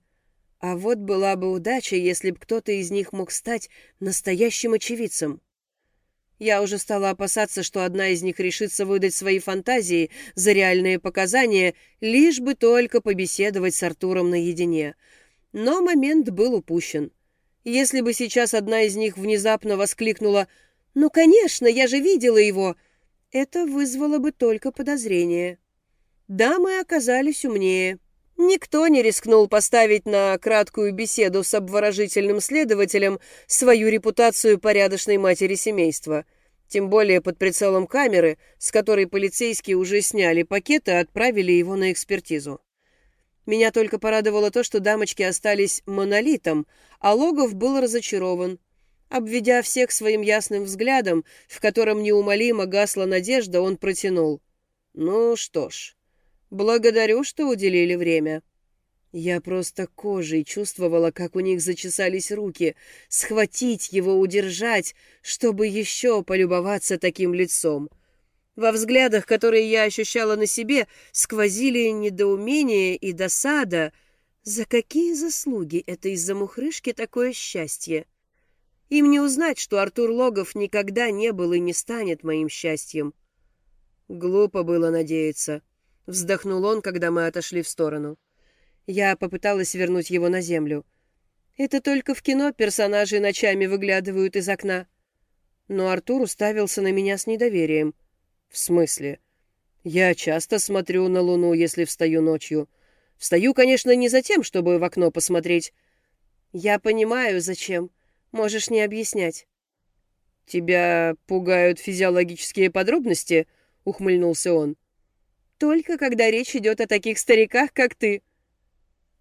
Speaker 1: А вот была бы удача, если б кто-то из них мог стать настоящим очевидцем. Я уже стала опасаться, что одна из них решится выдать свои фантазии за реальные показания, лишь бы только побеседовать с Артуром наедине. Но момент был упущен. Если бы сейчас одна из них внезапно воскликнула «Ну, конечно, я же видела его!» это вызвало бы только подозрение. Дамы оказались умнее. Никто не рискнул поставить на краткую беседу с обворожительным следователем свою репутацию порядочной матери семейства. Тем более под прицелом камеры, с которой полицейские уже сняли пакет и отправили его на экспертизу. Меня только порадовало то, что дамочки остались монолитом, а Логов был разочарован. Обведя всех своим ясным взглядом, в котором неумолимо гасла надежда, он протянул. «Ну что ж, благодарю, что уделили время». Я просто кожей чувствовала, как у них зачесались руки, схватить его, удержать, чтобы еще полюбоваться таким лицом. Во взглядах, которые я ощущала на себе, сквозили недоумение и досада. За какие заслуги это из-за мухрышки такое счастье? Им не узнать, что Артур Логов никогда не был и не станет моим счастьем. Глупо было надеяться. Вздохнул он, когда мы отошли в сторону. Я попыталась вернуть его на землю. Это только в кино персонажи ночами выглядывают из окна. Но Артур уставился на меня с недоверием — «В смысле?» «Я часто смотрю на Луну, если встаю ночью. Встаю, конечно, не за тем, чтобы в окно посмотреть». «Я понимаю, зачем. Можешь не объяснять». «Тебя пугают физиологические подробности?» — ухмыльнулся он. «Только когда речь идет о таких стариках, как ты».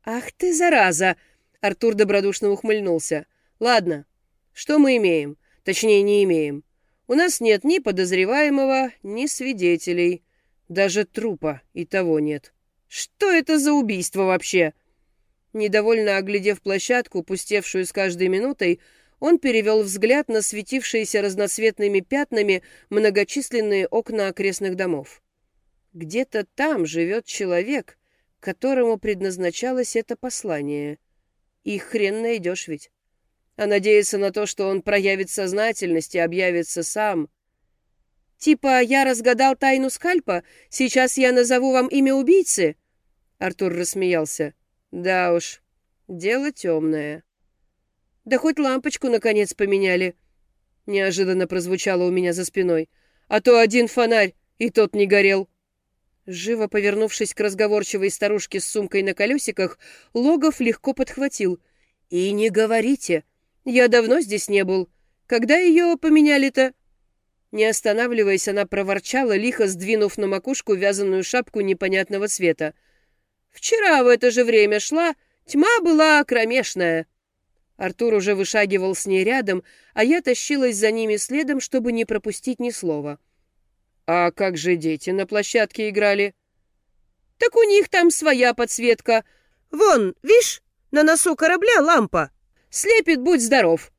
Speaker 1: «Ах ты, зараза!» — Артур добродушно ухмыльнулся. «Ладно, что мы имеем? Точнее, не имеем. У нас нет ни подозреваемого, ни свидетелей. Даже трупа и того нет. Что это за убийство вообще?» Недовольно оглядев площадку, пустевшую с каждой минутой, он перевел взгляд на светившиеся разноцветными пятнами многочисленные окна окрестных домов. Где-то там живет человек, которому предназначалось это послание. И хрен найдешь ведь а надеяться на то, что он проявит сознательность и объявится сам. Типа, я разгадал тайну скальпа, сейчас я назову вам имя убийцы? Артур рассмеялся. Да уж, дело темное. Да хоть лампочку, наконец, поменяли. Неожиданно прозвучало у меня за спиной. А то один фонарь, и тот не горел. Живо повернувшись к разговорчивой старушке с сумкой на колесиках, Логов легко подхватил. «И не говорите, я давно здесь не был. Когда ее поменяли-то?» Не останавливаясь, она проворчала, лихо сдвинув на макушку вязаную шапку непонятного цвета. «Вчера в это же время шла, тьма была кромешная». Артур уже вышагивал с ней рядом, а я тащилась за ними следом, чтобы не пропустить ни слова. «А как же дети на площадке играли?» «Так у них там своя подсветка. Вон, видишь, на носу корабля лампа». Слепит, будь здоров!»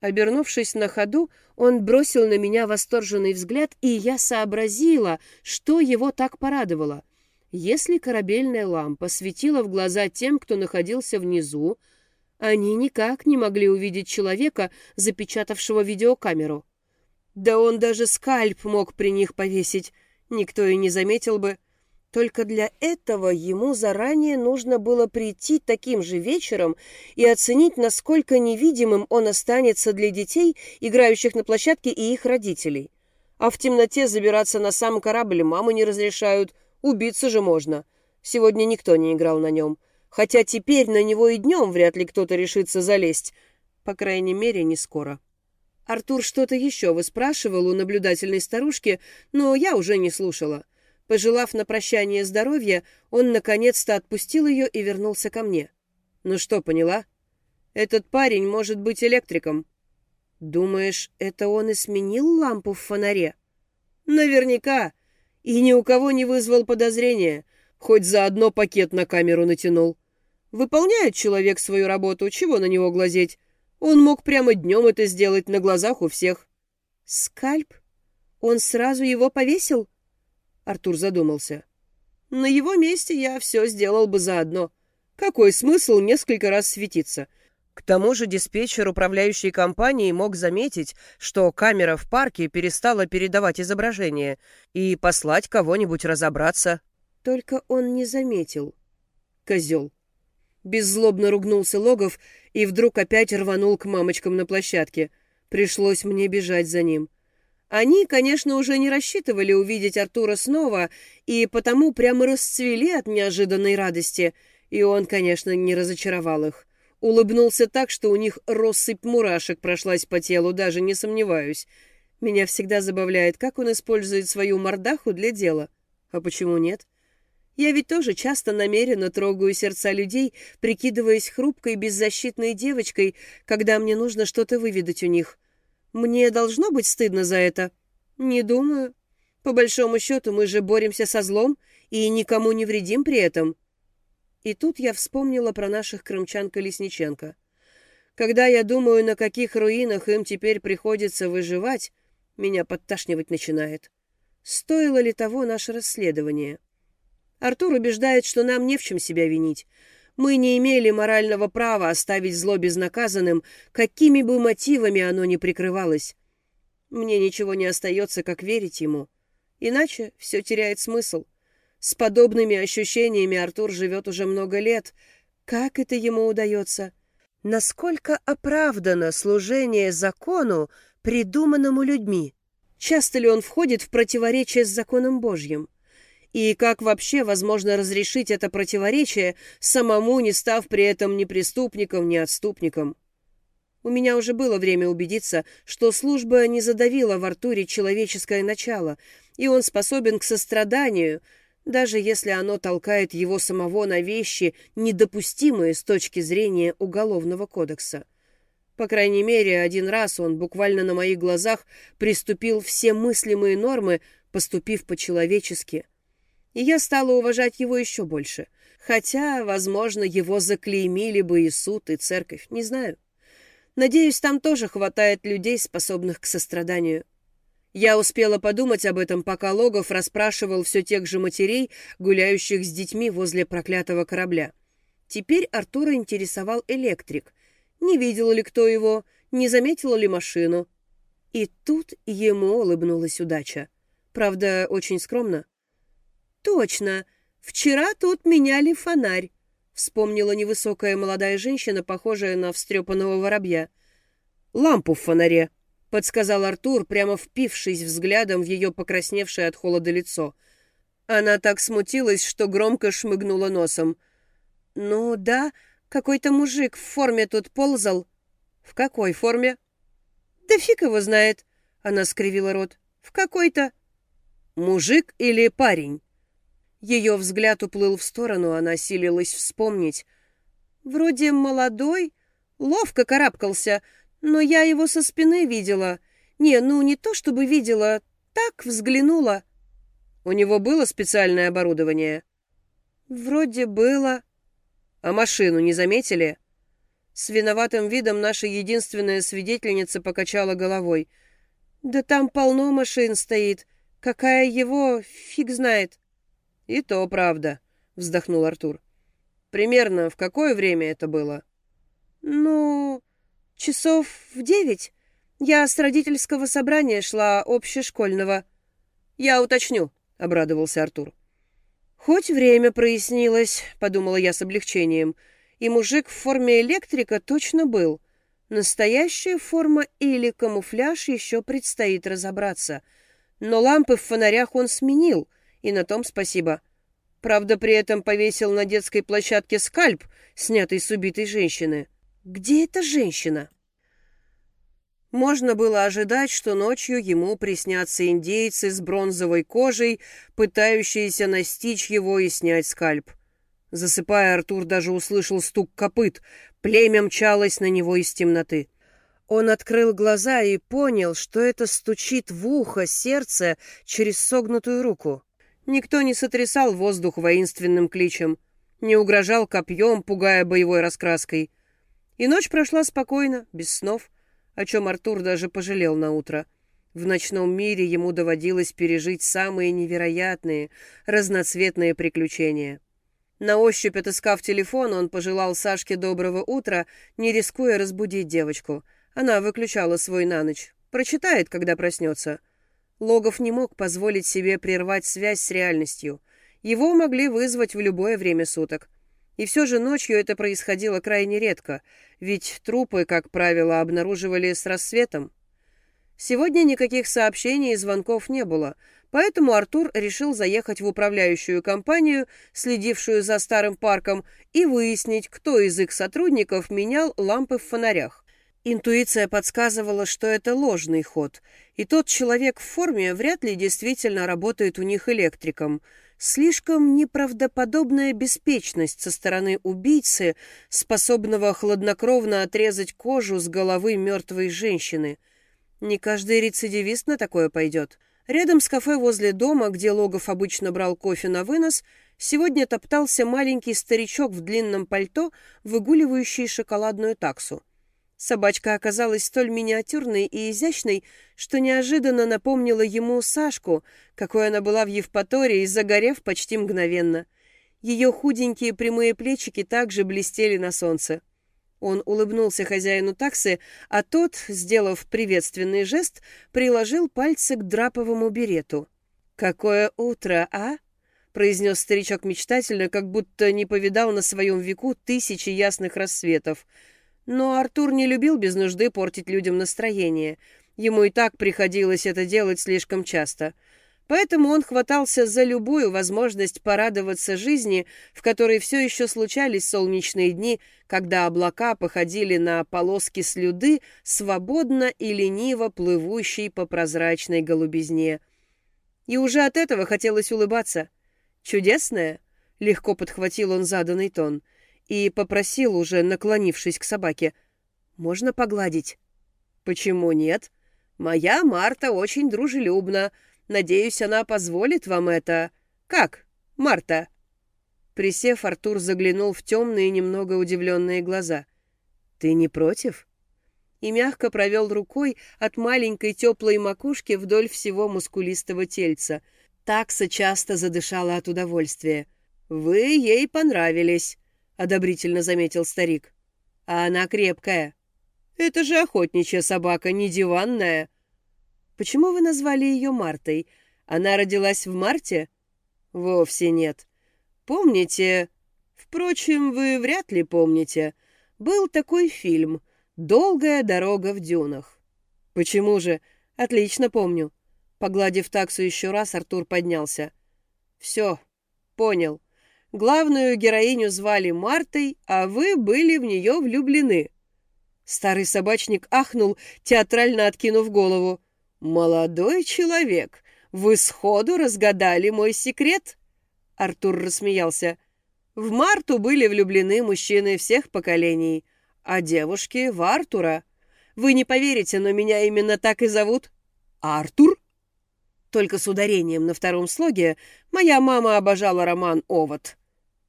Speaker 1: Обернувшись на ходу, он бросил на меня восторженный взгляд, и я сообразила, что его так порадовало. Если корабельная лампа светила в глаза тем, кто находился внизу, они никак не могли увидеть человека, запечатавшего видеокамеру. Да он даже скальп мог при них повесить, никто и не заметил бы. Только для этого ему заранее нужно было прийти таким же вечером и оценить, насколько невидимым он останется для детей, играющих на площадке, и их родителей. А в темноте забираться на сам корабль мамы не разрешают, убиться же можно. Сегодня никто не играл на нем. Хотя теперь на него и днем вряд ли кто-то решится залезть. По крайней мере, не скоро. Артур что-то еще выспрашивал у наблюдательной старушки, но я уже не слушала. Пожелав на прощание здоровья, он наконец-то отпустил ее и вернулся ко мне. «Ну что, поняла? Этот парень может быть электриком». «Думаешь, это он и сменил лампу в фонаре?» «Наверняка. И ни у кого не вызвал подозрения. Хоть заодно пакет на камеру натянул. Выполняет человек свою работу, чего на него глазеть? Он мог прямо днем это сделать на глазах у всех». «Скальп? Он сразу его повесил?» Артур задумался. «На его месте я все сделал бы заодно. Какой смысл несколько раз светиться?» К тому же диспетчер управляющей компании мог заметить, что камера в парке перестала передавать изображение, и послать кого-нибудь разобраться. Только он не заметил. Козел. Беззлобно ругнулся Логов и вдруг опять рванул к мамочкам на площадке. Пришлось мне бежать за ним. Они, конечно, уже не рассчитывали увидеть Артура снова, и потому прямо расцвели от неожиданной радости, и он, конечно, не разочаровал их. Улыбнулся так, что у них россыпь мурашек прошлась по телу, даже не сомневаюсь. Меня всегда забавляет, как он использует свою мордаху для дела. А почему нет? Я ведь тоже часто намеренно трогаю сердца людей, прикидываясь хрупкой беззащитной девочкой, когда мне нужно что-то выведать у них. Мне должно быть стыдно за это? Не думаю. По большому счету мы же боремся со злом и никому не вредим при этом. И тут я вспомнила про наших крымчан-колесниченко. Когда я думаю, на каких руинах им теперь приходится выживать, меня подташнивать начинает. Стоило ли того наше расследование? Артур убеждает, что нам не в чем себя винить. Мы не имели морального права оставить зло безнаказанным, какими бы мотивами оно ни прикрывалось. Мне ничего не остается, как верить ему. Иначе все теряет смысл. С подобными ощущениями Артур живет уже много лет. Как это ему удается? Насколько оправдано служение закону, придуманному людьми? Часто ли он входит в противоречие с законом Божьим? И как вообще возможно разрешить это противоречие, самому не став при этом ни преступником, ни отступником? У меня уже было время убедиться, что служба не задавила в Артуре человеческое начало, и он способен к состраданию, даже если оно толкает его самого на вещи, недопустимые с точки зрения Уголовного кодекса. По крайней мере, один раз он буквально на моих глазах приступил все мыслимые нормы, поступив по-человечески – и я стала уважать его еще больше. Хотя, возможно, его заклеймили бы и суд, и церковь, не знаю. Надеюсь, там тоже хватает людей, способных к состраданию. Я успела подумать об этом, пока Логов расспрашивал все тех же матерей, гуляющих с детьми возле проклятого корабля. Теперь Артура интересовал электрик. Не видел ли кто его, не заметила ли машину. И тут ему улыбнулась удача. Правда, очень скромно. «Точно! Вчера тут меняли фонарь», — вспомнила невысокая молодая женщина, похожая на встрепанного воробья. «Лампу в фонаре», — подсказал Артур, прямо впившись взглядом в ее покрасневшее от холода лицо. Она так смутилась, что громко шмыгнула носом. «Ну да, какой-то мужик в форме тут ползал». «В какой форме?» «Да фиг его знает», — она скривила рот. «В какой-то...» «Мужик или парень?» Ее взгляд уплыл в сторону, она силилась вспомнить. «Вроде молодой, ловко карабкался, но я его со спины видела. Не, ну не то чтобы видела, так взглянула». «У него было специальное оборудование?» «Вроде было». «А машину не заметили?» С виноватым видом наша единственная свидетельница покачала головой. «Да там полно машин стоит. Какая его, фиг знает». «И то правда», — вздохнул Артур. «Примерно в какое время это было?» «Ну, часов в девять. Я с родительского собрания шла общешкольного». «Я уточню», — обрадовался Артур. «Хоть время прояснилось», — подумала я с облегчением. «И мужик в форме электрика точно был. Настоящая форма или камуфляж еще предстоит разобраться. Но лампы в фонарях он сменил, и на том спасибо. Правда, при этом повесил на детской площадке скальп, снятый с убитой женщины. Где эта женщина?» Можно было ожидать, что ночью ему приснятся индейцы с бронзовой кожей, пытающиеся настичь его и снять скальп. Засыпая, Артур даже услышал стук копыт. Племя мчалось на него из темноты. Он открыл глаза и понял, что это стучит в ухо сердце через согнутую руку. Никто не сотрясал воздух воинственным кличем, не угрожал копьем, пугая боевой раскраской. И ночь прошла спокойно, без снов о чем Артур даже пожалел на утро. В ночном мире ему доводилось пережить самые невероятные, разноцветные приключения. На ощупь отыскав телефон, он пожелал Сашке доброго утра, не рискуя разбудить девочку. Она выключала свой на ночь. Прочитает, когда проснется. Логов не мог позволить себе прервать связь с реальностью. Его могли вызвать в любое время суток. И все же ночью это происходило крайне редко, ведь трупы, как правило, обнаруживали с рассветом. Сегодня никаких сообщений и звонков не было, поэтому Артур решил заехать в управляющую компанию, следившую за старым парком, и выяснить, кто из их сотрудников менял лампы в фонарях. Интуиция подсказывала, что это ложный ход, и тот человек в форме вряд ли действительно работает у них электриком – Слишком неправдоподобная беспечность со стороны убийцы, способного хладнокровно отрезать кожу с головы мертвой женщины. Не каждый рецидивист на такое пойдет. Рядом с кафе возле дома, где Логов обычно брал кофе на вынос, сегодня топтался маленький старичок в длинном пальто, выгуливающий шоколадную таксу. Собачка оказалась столь миниатюрной и изящной, что неожиданно напомнила ему Сашку, какой она была в Евпатории, загорев почти мгновенно. Ее худенькие прямые плечики также блестели на солнце. Он улыбнулся хозяину таксы, а тот, сделав приветственный жест, приложил пальцы к драповому берету. «Какое утро, а?» — произнес старичок мечтательно, как будто не повидал на своем веку тысячи ясных рассветов — но Артур не любил без нужды портить людям настроение. Ему и так приходилось это делать слишком часто. Поэтому он хватался за любую возможность порадоваться жизни, в которой все еще случались солнечные дни, когда облака походили на полоски слюды, свободно и лениво плывущей по прозрачной голубизне. И уже от этого хотелось улыбаться. «Чудесное?» — легко подхватил он заданный тон — и попросил, уже наклонившись к собаке, «Можно погладить?» «Почему нет? Моя Марта очень дружелюбна. Надеюсь, она позволит вам это. Как, Марта?» Присев, Артур заглянул в темные, немного удивленные глаза. «Ты не против?» И мягко провел рукой от маленькой теплой макушки вдоль всего мускулистого тельца. Такса часто задышала от удовольствия. «Вы ей понравились одобрительно заметил старик. А она крепкая. Это же охотничья собака, не диванная. Почему вы назвали ее Мартой? Она родилась в марте? Вовсе нет. Помните... Впрочем, вы вряд ли помните. Был такой фильм «Долгая дорога в дюнах». Почему же? Отлично помню. Погладив таксу еще раз, Артур поднялся. Все, понял. Главную героиню звали Мартой, а вы были в нее влюблены». Старый собачник ахнул, театрально откинув голову. «Молодой человек, вы сходу разгадали мой секрет?» Артур рассмеялся. «В Марту были влюблены мужчины всех поколений, а девушки — в Артура. Вы не поверите, но меня именно так и зовут. Артур?» Только с ударением на втором слоге моя мама обожала роман «Овод».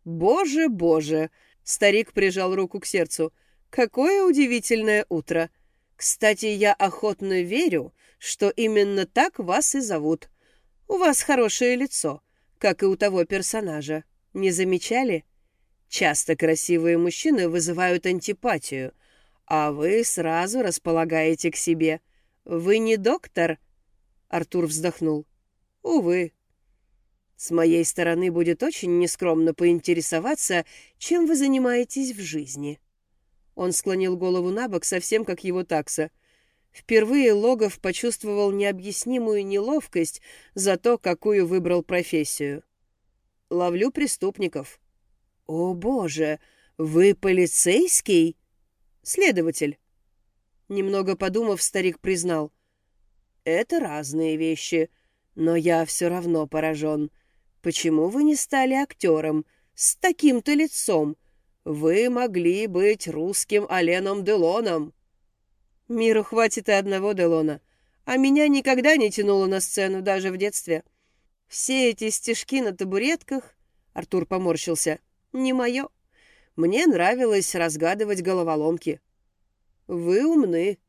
Speaker 1: «Боже, боже!» — старик прижал руку к сердцу. Какое удивительное утро! Кстати, я охотно верю, что именно так вас и зовут. У вас хорошее лицо, как и у того персонажа. Не замечали? Часто красивые мужчины вызывают антипатию, а вы сразу располагаете к себе. Вы не доктор?» Артур вздохнул. «Увы. С моей стороны будет очень нескромно поинтересоваться, чем вы занимаетесь в жизни». Он склонил голову на бок, совсем как его такса. Впервые Логов почувствовал необъяснимую неловкость за то, какую выбрал профессию. «Ловлю преступников». «О, боже, вы полицейский?» «Следователь». Немного подумав, старик признал. «Это разные вещи, но я все равно поражен. Почему вы не стали актером с таким-то лицом?» Вы могли быть русским Оленом Делоном. Миру хватит и одного Делона, а меня никогда не тянуло на сцену, даже в детстве. Все эти стежки на табуретках, Артур поморщился, не мое. Мне нравилось разгадывать головоломки. Вы умны,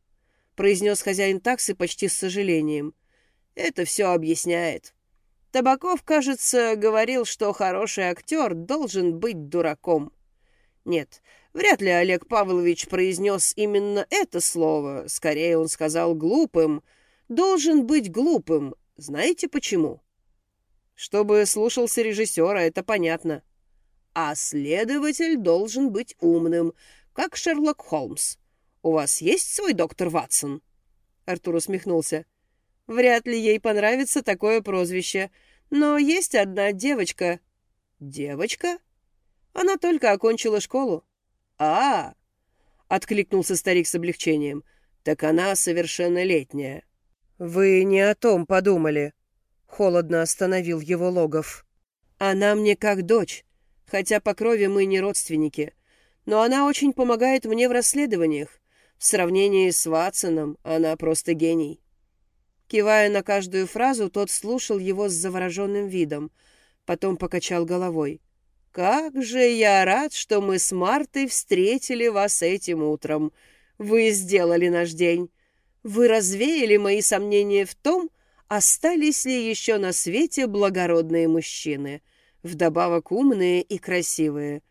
Speaker 1: произнес хозяин таксы почти с сожалением. Это все объясняет. Табаков, кажется, говорил, что хороший актер должен быть дураком. Нет, вряд ли Олег Павлович произнес именно это слово. Скорее, он сказал «глупым». Должен быть глупым. Знаете почему? Чтобы слушался режиссера, это понятно. А следователь должен быть умным, как Шерлок Холмс. У вас есть свой доктор Ватсон? Артур усмехнулся. Вряд ли ей понравится такое прозвище. Но есть одна девочка. Девочка? Она только окончила школу. А, -а, -а откликнулся старик с облегчением. Так она совершеннолетняя. Вы не о том подумали. Холодно остановил его Логов. Она мне как дочь, хотя по крови мы не родственники. Но она очень помогает мне в расследованиях. В сравнении с Ватсоном она просто гений. Кивая на каждую фразу, тот слушал его с завороженным видом, потом покачал головой. «Как же я рад, что мы с Мартой встретили вас этим утром. Вы сделали наш день. Вы развеяли мои сомнения в том, остались ли еще на свете благородные мужчины, вдобавок умные и красивые.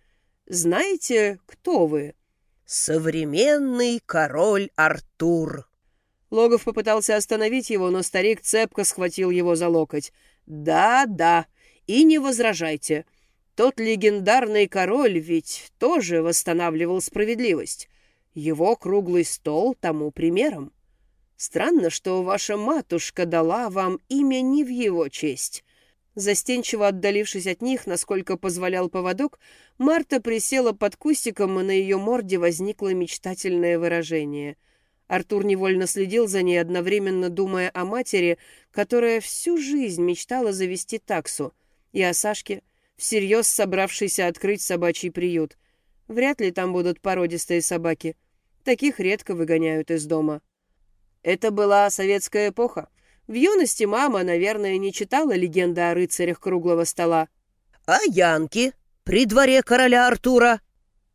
Speaker 1: Знаете, кто вы?» «Современный король Артур». Логов попытался остановить его, но старик цепко схватил его за локоть. «Да, да, и не возражайте». Тот легендарный король ведь тоже восстанавливал справедливость. Его круглый стол тому примером. Странно, что ваша матушка дала вам имя не в его честь. Застенчиво отдалившись от них, насколько позволял поводок, Марта присела под кустиком, и на ее морде возникло мечтательное выражение. Артур невольно следил за ней, одновременно думая о матери, которая всю жизнь мечтала завести таксу, и о Сашке, всерьез собравшийся открыть собачий приют. Вряд ли там будут породистые собаки. Таких редко выгоняют из дома. Это была советская эпоха. В юности мама, наверное, не читала легенды о рыцарях круглого стола. «А Янки? При дворе короля Артура?»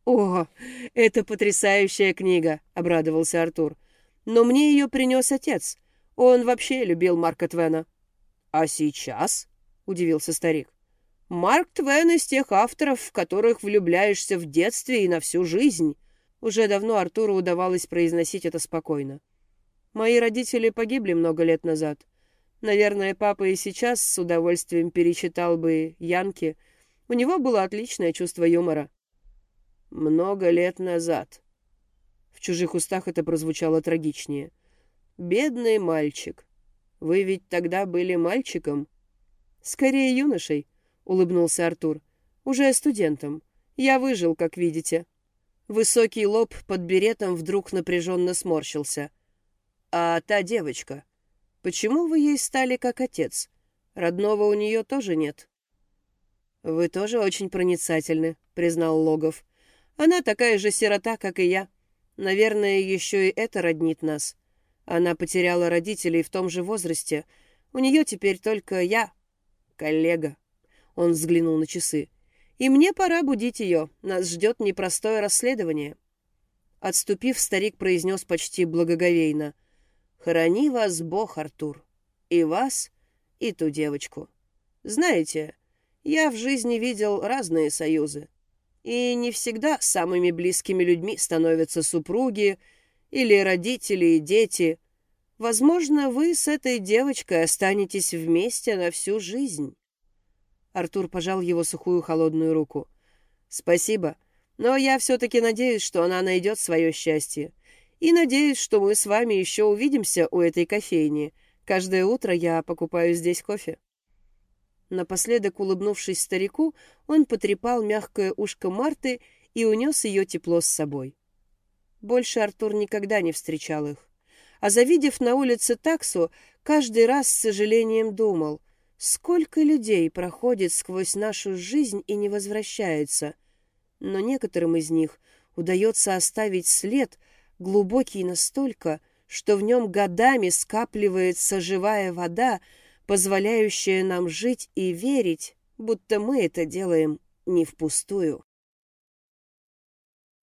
Speaker 1: «О, это потрясающая книга», — обрадовался Артур. «Но мне ее принес отец. Он вообще любил Марка Твена». «А сейчас?» — удивился старик. Марк Твен из тех авторов, в которых влюбляешься в детстве и на всю жизнь. Уже давно Артуру удавалось произносить это спокойно. Мои родители погибли много лет назад. Наверное, папа и сейчас с удовольствием перечитал бы «Янки». У него было отличное чувство юмора. «Много лет назад». В чужих устах это прозвучало трагичнее. «Бедный мальчик. Вы ведь тогда были мальчиком?» «Скорее юношей», — улыбнулся Артур. «Уже студентом. Я выжил, как видите». Высокий лоб под беретом вдруг напряженно сморщился. «А та девочка? Почему вы ей стали как отец? Родного у нее тоже нет». «Вы тоже очень проницательны», — признал Логов. «Она такая же сирота, как и я. Наверное, еще и это роднит нас. Она потеряла родителей в том же возрасте. У нее теперь только я, коллега». Он взглянул на часы. «И мне пора будить ее. Нас ждет непростое расследование». Отступив, старик произнес почти благоговейно. «Храни вас Бог, Артур, и вас, и ту девочку. Знаете, я в жизни видел разные союзы, и не всегда самыми близкими людьми становятся супруги или родители и дети. Возможно, вы с этой девочкой останетесь вместе на всю жизнь». Артур пожал его сухую холодную руку. «Спасибо, но я все-таки надеюсь, что она найдет свое счастье. И надеюсь, что мы с вами еще увидимся у этой кофейни. Каждое утро я покупаю здесь кофе». Напоследок, улыбнувшись старику, он потрепал мягкое ушко Марты и унес ее тепло с собой. Больше Артур никогда не встречал их. А завидев на улице таксу, каждый раз с сожалением думал, сколько людей проходит сквозь нашу жизнь и не возвращается. Но некоторым из них удается оставить след, глубокий настолько, что в нем годами скапливается живая вода, позволяющая нам жить и верить, будто мы это делаем не впустую.